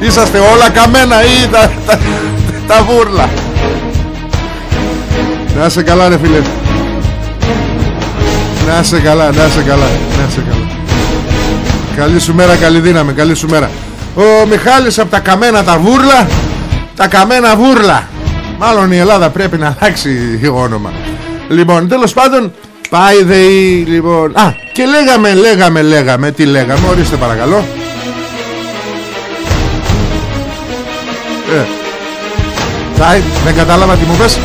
Είσαστε όλα καμένα ή τα, τα, τα βούρλα; Να σε καλά ρε φίλε να σε καλά, να σε καλά, να σε καλά. Καλή σου μέρα, καλή δύναμη, καλή σου μέρα. Ο Μιχάλης από τα καμένα τα βούρλα, τα καμένα βούρλα. Μάλλον η Ελλάδα πρέπει να αλλάξει όνομα. Λοιπόν, τέλος πάντων, πάει δεή, λοιπόν. Α, και λέγαμε, λέγαμε, λέγαμε, τι λέγαμε, ορίστε παρακαλώ. Ε, δεν κατάλαβα τι μου πες.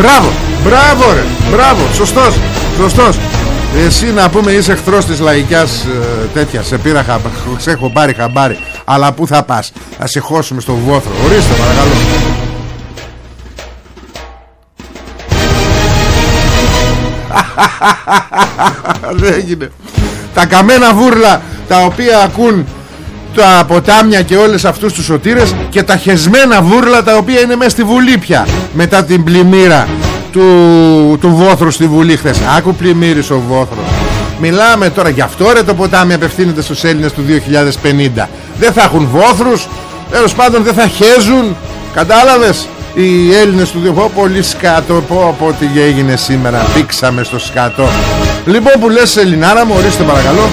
Μπράβο, μπράβο ρε, μπράβο, σωστός, σωστός. Εσύ να πούμε είσαι εχθρός της λαϊκιάς ε, τέτοια. Σε πήρα, σε έχω πάρει χαμπάρι. Αλλά πού θα πας, θα σε χώσουμε στο βόθρο. Ορίστε παρακαλώ. [laughs] Δεν έγινε. Τα καμένα βούρλα Τα οποία ακούν τα ποτάμια και όλες αυτούς τους σωτήρες και τα χεσμένα βούρλα τα οποία είναι μέσα στη Βουλή πια. Μετά την πλημμύρα του, του Βόθρου στη Βουλή χθες. Άκου πλημμύρης ο Βόθρος. Μιλάμε τώρα γι' αυτό ρε το ποτάμι απευθύνεται στους Έλληνες του 2050 δεν θα έχουν Βόθρους τέλος πάντων δεν θα χέζουν. Κατάλαβες οι Έλληνες του 2050 πω πολύ σκάτω πω πω τι έγινε σήμερα πήξαμε στο σκάτο λοιπόν που λες Ελληνάρα μου ορίστε παρακαλώ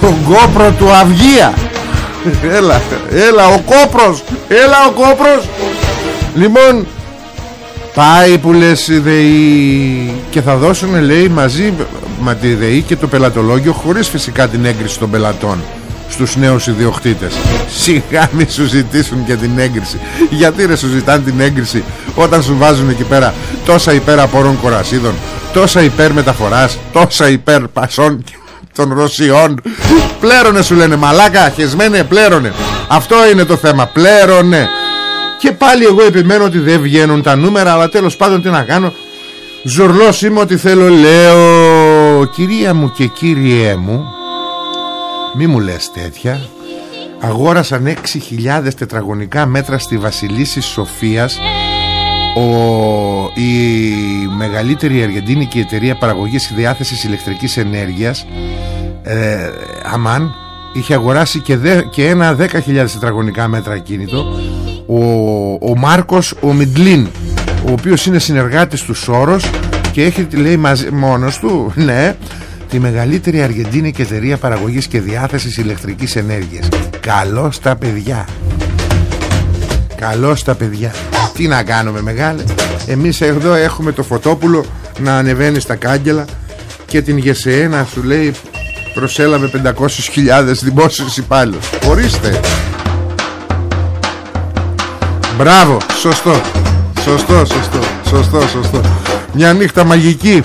τον κόπρο του Αυγία Έλα, έλα ο κόπρος Έλα ο κόπρος. Λοιπόν Πάει που λες η ΔΕΗ Και θα δώσουν λέει μαζί Με τη ΔΕΗ και το πελατολόγιο Χωρίς φυσικά την έγκριση των πελατών στους νέους ιδιοκτήτες. Σιγά μη σου ζητήσουν και την έγκριση. Γιατί ρε σου ζητάνε την έγκριση Όταν σου βάζουν εκεί πέρα Τόσα υπέρ απόρων κορασίδων Τόσα υπέρ μεταφοράς Τόσα υπέρ πασών των Ρωσιών. Πλέρωνε σου λένε μαλάκα Χεσμένε πλέρωνε. Αυτό είναι το θέμα πλέρωνε. Και πάλι εγώ επιμένω ότι δεν βγαίνουν τα νούμερα Αλλά τέλος πάντων τι να κάνω. Ζουρλός είμαι ότι θέλω λέω. Κυρία μου και κύριέ μου Μη μου λες τέτοια. Αγόρασαν 6.000 τετραγωνικά μέτρα στη Βασιλίση Σοφίας. Ο, η μεγαλύτερη αργεντίνικη εταιρεία παραγωγής διάθεσης ηλεκτρικής ενέργειας ε, Αμάν είχε αγοράσει και, δε, και ένα 10.000 τετραγωνικά μέτρα κίνητο ο, ο Μάρκος ο Μιντλίν ο οποίος είναι συνεργάτης του Σόρος και έχει λέει μαζί, μόνος του [laughs] ναι τη μεγαλύτερη αργεντίνικη εταιρεία παραγωγής και διάθεσης ηλεκτρικής ενέργειας. Καλό στα παιδιά. Καλό στα παιδιά. Τι να κάνουμε μεγάλε. Εμείς εδώ έχουμε το φωτόπουλο να ανεβαίνει στα κάγκελα και την ΓΕΣΕΕ να σου λέει προσέλαβε 500.000 δημόσιους υπάλληλους ορίστε. Μπράβο. Σωστό. Σωστό σωστό. Σωστό σωστό. Μια νύχτα μαγική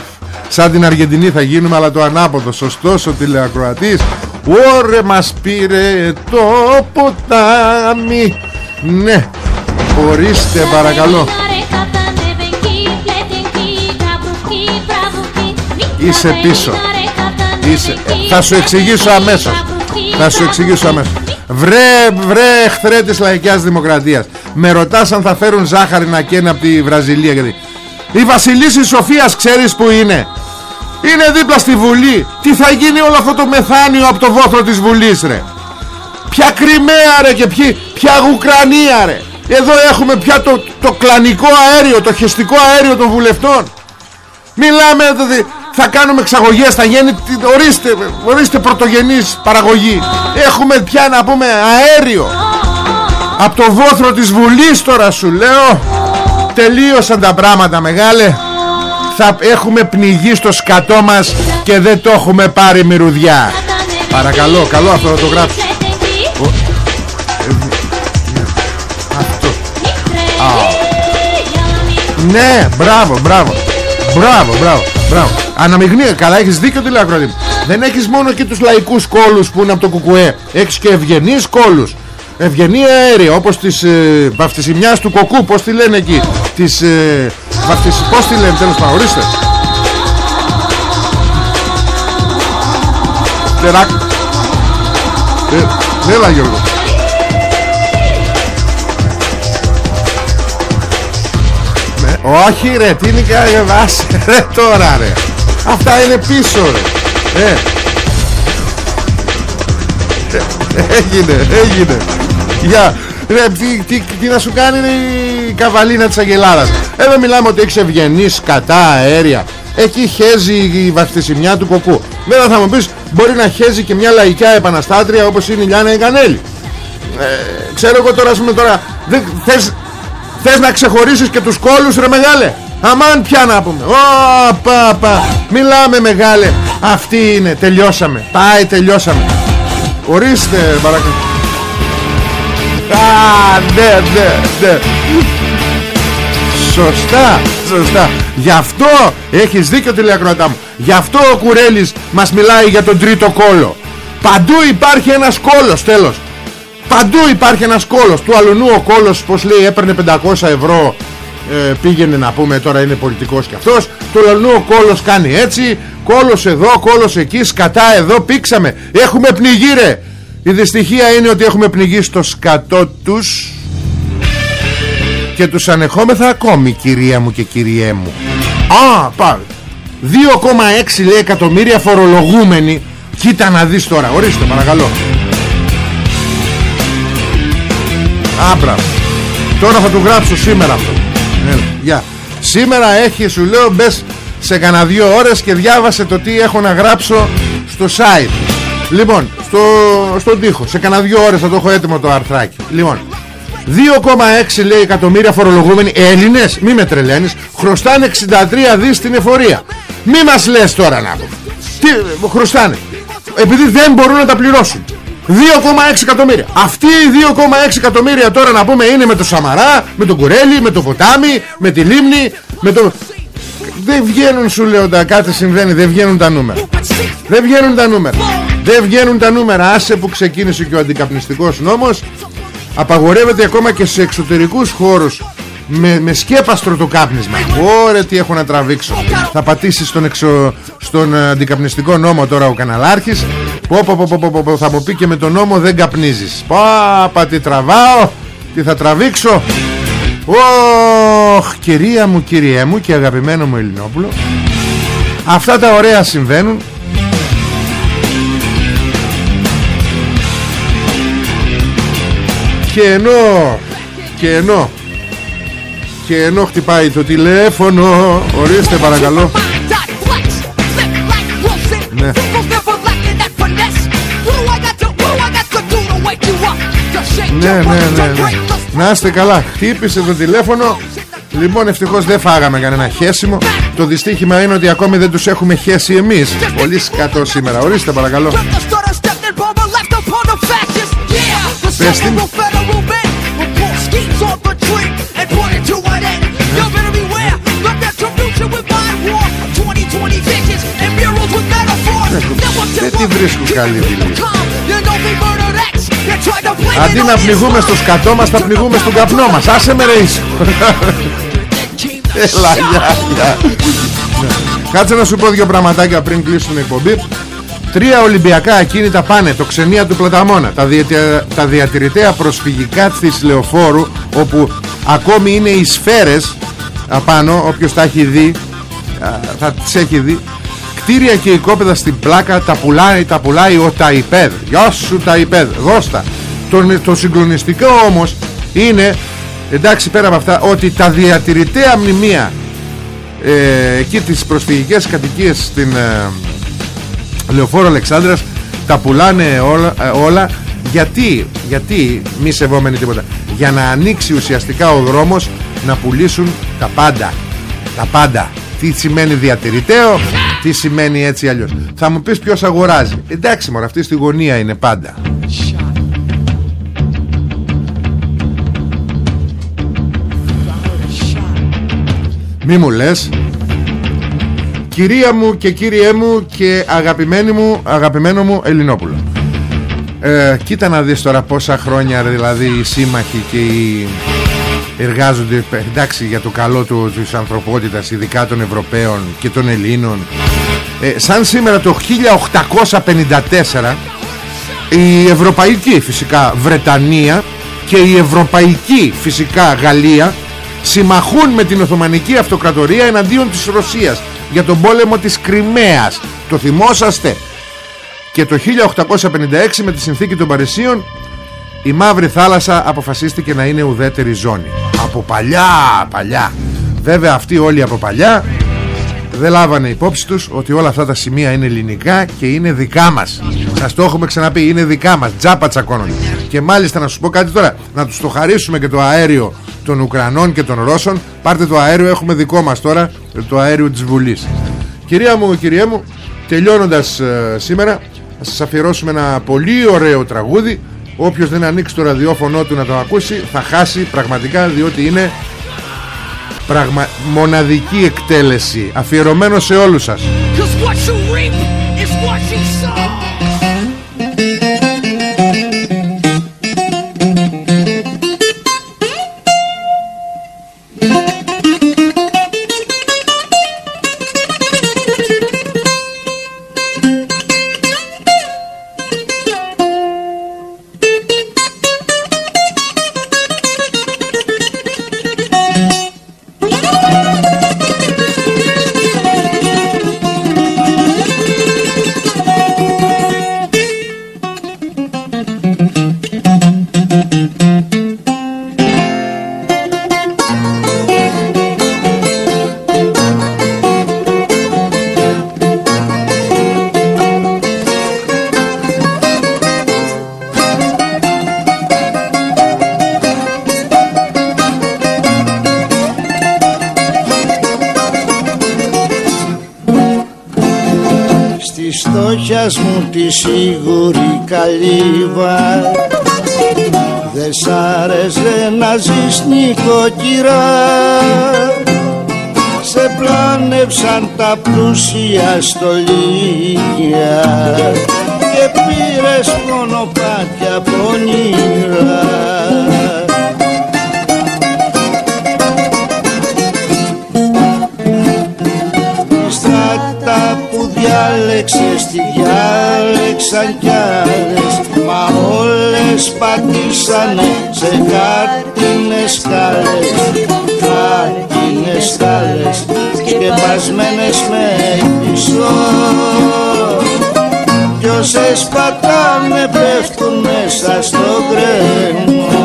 σαν την Αργεντινή θα γίνουμε αλλά το ανάποδο σωστός ο τηλεακροατής. Ωρε μας πήρε το ποτάμι. Ναι Ορίστε παρακαλώ. Είσαι πίσω. Είσαι. Θα σου εξηγήσω αμέσως. Θα σου εξηγήσω αμέσως. Βρε, βρε εχθρέ της λαϊκιάς δημοκρατίας. Με ρωτάς αν θα φέρουν ζάχαρη να καίνε από τη Βραζιλία γιατί... Η Βασιλίση Σοφίας ξέρεις που είναι; Είναι δίπλα στη Βουλή. Τι θα γίνει όλο αυτό το μεθάνιο από το βόθρο της Βουλής ρε; Ποια Κρυμαία ρε και ποια, ποια Ουκρανία ρε; Εδώ έχουμε πια το, το κλανικό αέριο Το χεστικό αέριο των βουλευτών. Μιλάμε δηλαδή, θα κάνουμε εξαγωγές θα γίνει ορίστε, ορίστε πρωτογενής παραγωγή. Έχουμε πια να πούμε αέριο. Από το βόθρο της Βουλής τώρα σου λέω. Τελείωσαν τα πράγματα μεγάλε Θα έχουμε πνιγεί στο σκατό μας Και δεν το έχουμε πάρει μυρουδιά. Παρακαλώ, καλό αυτό να το γράψω. Αυτό. Ναι, μπράβο, μπράβο. Μπράβο, μπράβο, μπράβο. Αναμειγνύει, καλά έχεις δίκιο τη μου Δεν έχεις μόνο και τους λαϊκούς κόλους που είναι από το κουκουέ. Έχεις και ευγενείς κόλους. Ευγενή αέρια όπως της ε, βαφτισιμιάς του κοκού Πώς τη λένε εκεί Της ε, βαφτισι... Πώς τη λένε τέλος πάντων Ορίστε. Τεράκ ε, Έλα Γιώργο. Ναι, Όχι ρε τι είναι βάση [laughs] Ρε τώρα ρε. Αυτά είναι πίσω ρε. Ε. ε Έγινε έγινε. Για, ρε, τι, τι, τι, να σου κάνει η καβαλίνα της Αγελάδας Εδώ μιλάμε ότι έχει ευγενείς κατά αέρια. Εκεί χέζει η βαφτισιμιά του κοκού. Βέβαια θα μου πεις μπορεί να χέζει και μια λαϊκά επαναστάτρια όπως είναι η Λιάννα Ιγανέλη ε, Ξέρω εγώ τώρα, πούμε, τώρα δεν, θες, θες να ξεχωρίσεις και τους κόλους ρε μεγάλε. Αμάν πια να πούμε. Ω πα, πα. Μιλάμε μεγάλε. Αυτή είναι. Τελειώσαμε. Πάει τελειώσαμε. Ορίστε παρακαλώ Α, ναι, ναι, ναι. Σωστά, σωστά. Γι' αυτό έχεις δίκιο τηλεακροατά μου. Γι' αυτό ο Κουρέλης μας μιλάει για τον τρίτο κόλο. Παντού υπάρχει ένας κόλος τέλος. Παντού υπάρχει ένας κόλος. Του αλουνού ο κόλος, πως λέει, έπαιρνε 500 ευρώ. Ε, πήγαινε να πούμε τώρα είναι πολιτικός και αυτός. Του αλουνού ο κόλος κάνει έτσι. Κόλος εδώ, κόλος εκεί, σκατά εδώ, πήξαμε. Έχουμε πνιγεί ρε. Η δυστυχία είναι ότι έχουμε πνιγεί στο σκατό τους και τους ανεχόμεθα ακόμη κυρία μου και κυριέ μου. Α, πάμε. 2,6 λέει εκατομμύρια φορολογούμενοι. Κοίτα να δεις τώρα. Ορίστε παρακαλώ. Άμπρα. Τώρα θα του γράψω σήμερα αυτό. Έλα, Σήμερα έχει σου λέω μπες σε κανένα δύο ώρες και διάβασε το τι έχω να γράψω στο site. Λοιπόν, στο, στον τοίχο. Σε κανένα δύο ώρες θα το έχω έτοιμο το αρθράκι. Λοιπόν, 2,6 λέει εκατομμύρια φορολογούμενοι Έλληνες, μη με τρελαίνεις, χρωστάνε 63 δις στην εφορία. Μη μας λες τώρα να πω. Τι χρωστάνε. Επειδή δεν μπορούν να τα πληρώσουν. 2,6 εκατομμύρια. Αυτοί οι 2,6 εκατομμύρια τώρα να πούμε είναι με το Σαμαρά, με τον Κουρέλι, με το Ποτάμι, με τη Λίμνη, με το... Δεν βγαίνουν σου λέω τα κάτι συμβαίνει, δεν βγαίνουν τα νούμερα. Δεν βγαίνουν τα νούμερα. Δεν βγαίνουν τα νούμερα. Άσε που ξεκίνησε και ο αντικαπνιστικός νόμος. Απαγορεύεται ακόμα και σε εξωτερικούς χώρους με, με σκέπαστρο το κάπνισμα. Ωρε τι έχω να τραβήξω. Θα πατήσεις στον, εξω, στον αντικαπνιστικό νόμο τώρα ο καναλάρχης. Πω, πω, πω, πω, πω, Θα μου πει και με τον νόμο δεν καπνίζεις. Πάπα τι τραβάω Τι θα τραβήξω. Ωχ κυρία μου κυριέ μου και αγαπημένο μου Ελληνόπουλο. Αυτά τα ωραία συμβαίνουν και ενώ Και ενώ Και ενώ χτυπάει το τηλέφωνο Ορίστε παρακαλώ Ναι. Ναι, ναι, ναι, ναι. Να είστε καλά. Χτύπησε το τηλέφωνο. Λοιπόν, ευτυχώς δεν φάγαμε κανένα χέσιμο. Το δυστύχημα είναι ότι ακόμη δεν τους έχουμε χέσει εμείς. Πολύ σκατό σήμερα. Ορίστε, παρακαλώ. Πες την. [laughs] Δεν τη βρίσκουν καλή δουλειά. Αντί να πνιγούμε στο σκατό μας Θα πνιγούμε στον καπνό μας. Άσε με ρε ήσυχο [laughs] Έλα γεια, γεια. Κάτσε να σου πω δύο πραγματάκια πριν κλείσουμε την εκπομπή Τρία Ολυμπιακά ακίνητα πάνε. Το ξενία του Πλαταμόνα. Τα, διατη... τα διατηρητέα προσφυγικά της Λεωφόρου Όπου ακόμη είναι οι σφαίρες Απάνω Όποιος τα έχει δει Θα τις έχει δει Κτίρια και οικόπεδα στην πλάκα Τα πουλάει, τα πουλάει ο Ταϊπέδ. Γεια σου Ταϊπέδ, δώστα. Το, το συγκλονιστικό όμως είναι εντάξει πέρα από αυτά ότι τα διατηρητέα μνημεία ε, εκεί τις προσφυγικές κατοικίες στην ε, Λεωφόρο Αλεξάνδρας τα πουλάνε όλα, ε, όλα. Γιατί, γιατί μη σεβόμενοι τίποτα για να ανοίξει ουσιαστικά ο δρόμος να πουλήσουν τα πάντα. Τα πάντα. Τι σημαίνει διατηρηταίο τι σημαίνει έτσι αλλιώς. Θα μου πεις ποιος αγοράζει. Εντάξει μωρά αυτή στη γωνία είναι πάντα. Μη μου λες Κυρία μου και κύριέ μου και αγαπημένη μου, αγαπημένο μου Ελληνόπουλο. Ε, Κοίτα να δεις τώρα πόσα χρόνια δηλαδή οι σύμμαχοι και οι εργάζονται εντάξει για το καλό του, της ανθρωπότητας ειδικά των Ευρωπαίων και των Ελλήνων. Ε, σαν σήμερα το 1854 η Ευρωπαϊκή φυσικά Βρετανία και η Ευρωπαϊκή φυσικά Γαλλία συμμαχούν με την Οθωμανική Αυτοκρατορία εναντίον της Ρωσίας για τον πόλεμο της Κρυμαίας. Το θυμόσαστε; Και το 1856 με τη συνθήκη των Παρισίων η Μαύρη Θάλασσα αποφασίστηκε να είναι ουδέτερη ζώνη. Από παλιά παλιά. Βέβαια αυτοί όλοι από παλιά δεν λάβανε υπόψη τους ότι όλα αυτά τα σημεία είναι ελληνικά και είναι δικά μας. Σας το έχουμε ξαναπεί είναι δικά μας. Τζάπα τσακώνονται. Και μάλιστα να σου πω κάτι τώρα. Να τους το χαρίσουμε και το αέριο των Ουκρανών και των Ρώσων. Πάρτε το αέριο έχουμε δικό μας τώρα το αέριο της Βουλής. Κυρία μου κυρία μου τελειώνοντας ε, σήμερα θα σας αφιερώσουμε ένα πολύ ωραίο τραγούδι. Όποιος δεν ανοίξει το ραδιόφωνο του να το ακούσει θα χάσει πραγματικά διότι είναι πραγμα... μοναδική εκτέλεση αφιερωμένο σε όλους σας σίγουρη καλύβα Δες σ' άρεσε να ζεις νοικοκυρά. Σε πλάνευσαν τα πλούσια στολίδια Και πήρες μονοπάτια πονηρά πατήσανε σε χάρτινες σκάλες Χάρτινες σκάλες σκεπασμένες με πισό Κι όσες πατάνε πέφτουν μέσα στο κρέμο.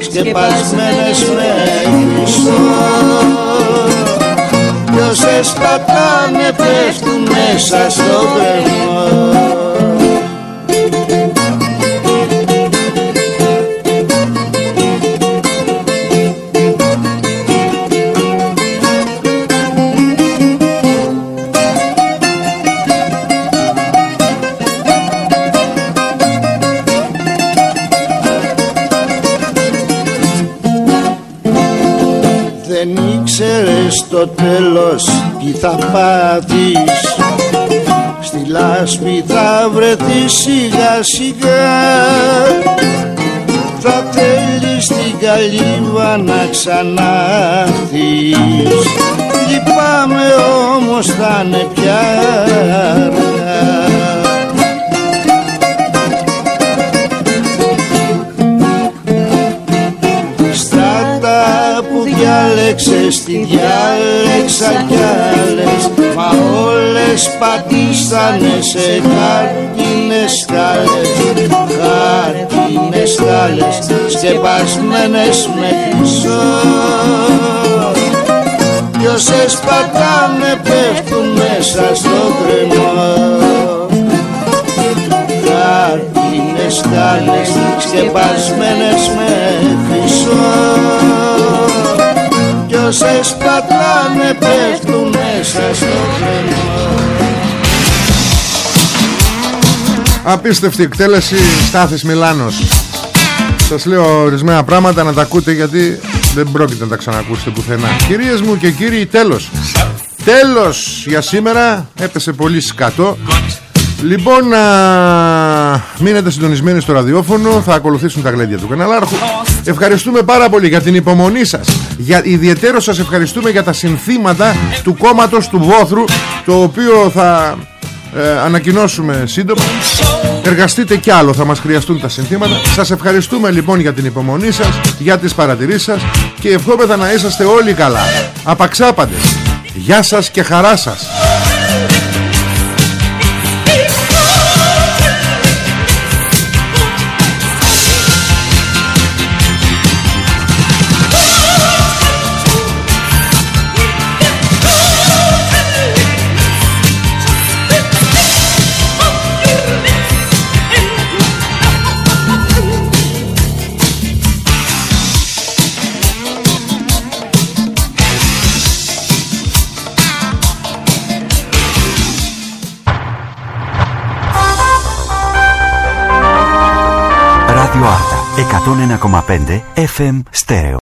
Σκεπασμένες με χρυσό κι όσες πατάνε πέφτουν μέσα στο κρεμό στο τέλος τι θα πάθεις. Στη λάσπη θα βρεθείς σιγά σιγά. Θα θέλεις την καλύβα να ξανάρθεις Λυπάμαι όμως θα είναι πια διάλεξες, τη διάλεξα κι άλλες Μα όλες πατήσανε σε χάρτινες σκάλες. Χάρτινες σκάλες σκεπασμένες με χρυσό Κι όσες πατάνε πέφτουν μέσα στο κρεμό. Χάρτινες σκάλες σκεπασμένες με χρυσό όσες πατάνε πέφτουν μέσα στο κρεμό Απίστευτη εκτέλεση Στάθης Μιλάνος. Σας λέω ορισμένα πράγματα να τα ακούτε γιατί δεν πρόκειται να τα ξανακούσετε πουθενά. Κυρίες μου και κύριοι τέλος. Τέλος για σήμερα. Έπεσε πολύ σκατό. Λοιπόν να μείνετε συντονισμένοι στο ραδιόφωνο. Θα ακολουθήσουν τα γλέντια του καναλάρχου Ευχαριστούμε πάρα πολύ για την υπομονή σας. Για, Ιδιαίτερο σας ευχαριστούμε για τα συνθήματα Του κόμματος του Βόθρου Το οποίο θα ε, ανακοινώσουμε σύντομα. Εργαστείτε κι άλλο θα μας χρειαστούν τα συνθήματα. Σας ευχαριστούμε λοιπόν για την υπομονή σας Για τις παρατηρήσεις σας Και ευχόμεθα να είσαστε όλοι καλά. Απαξάπαντες. Γεια σας και χαρά σας 101,5 FM Στέρεο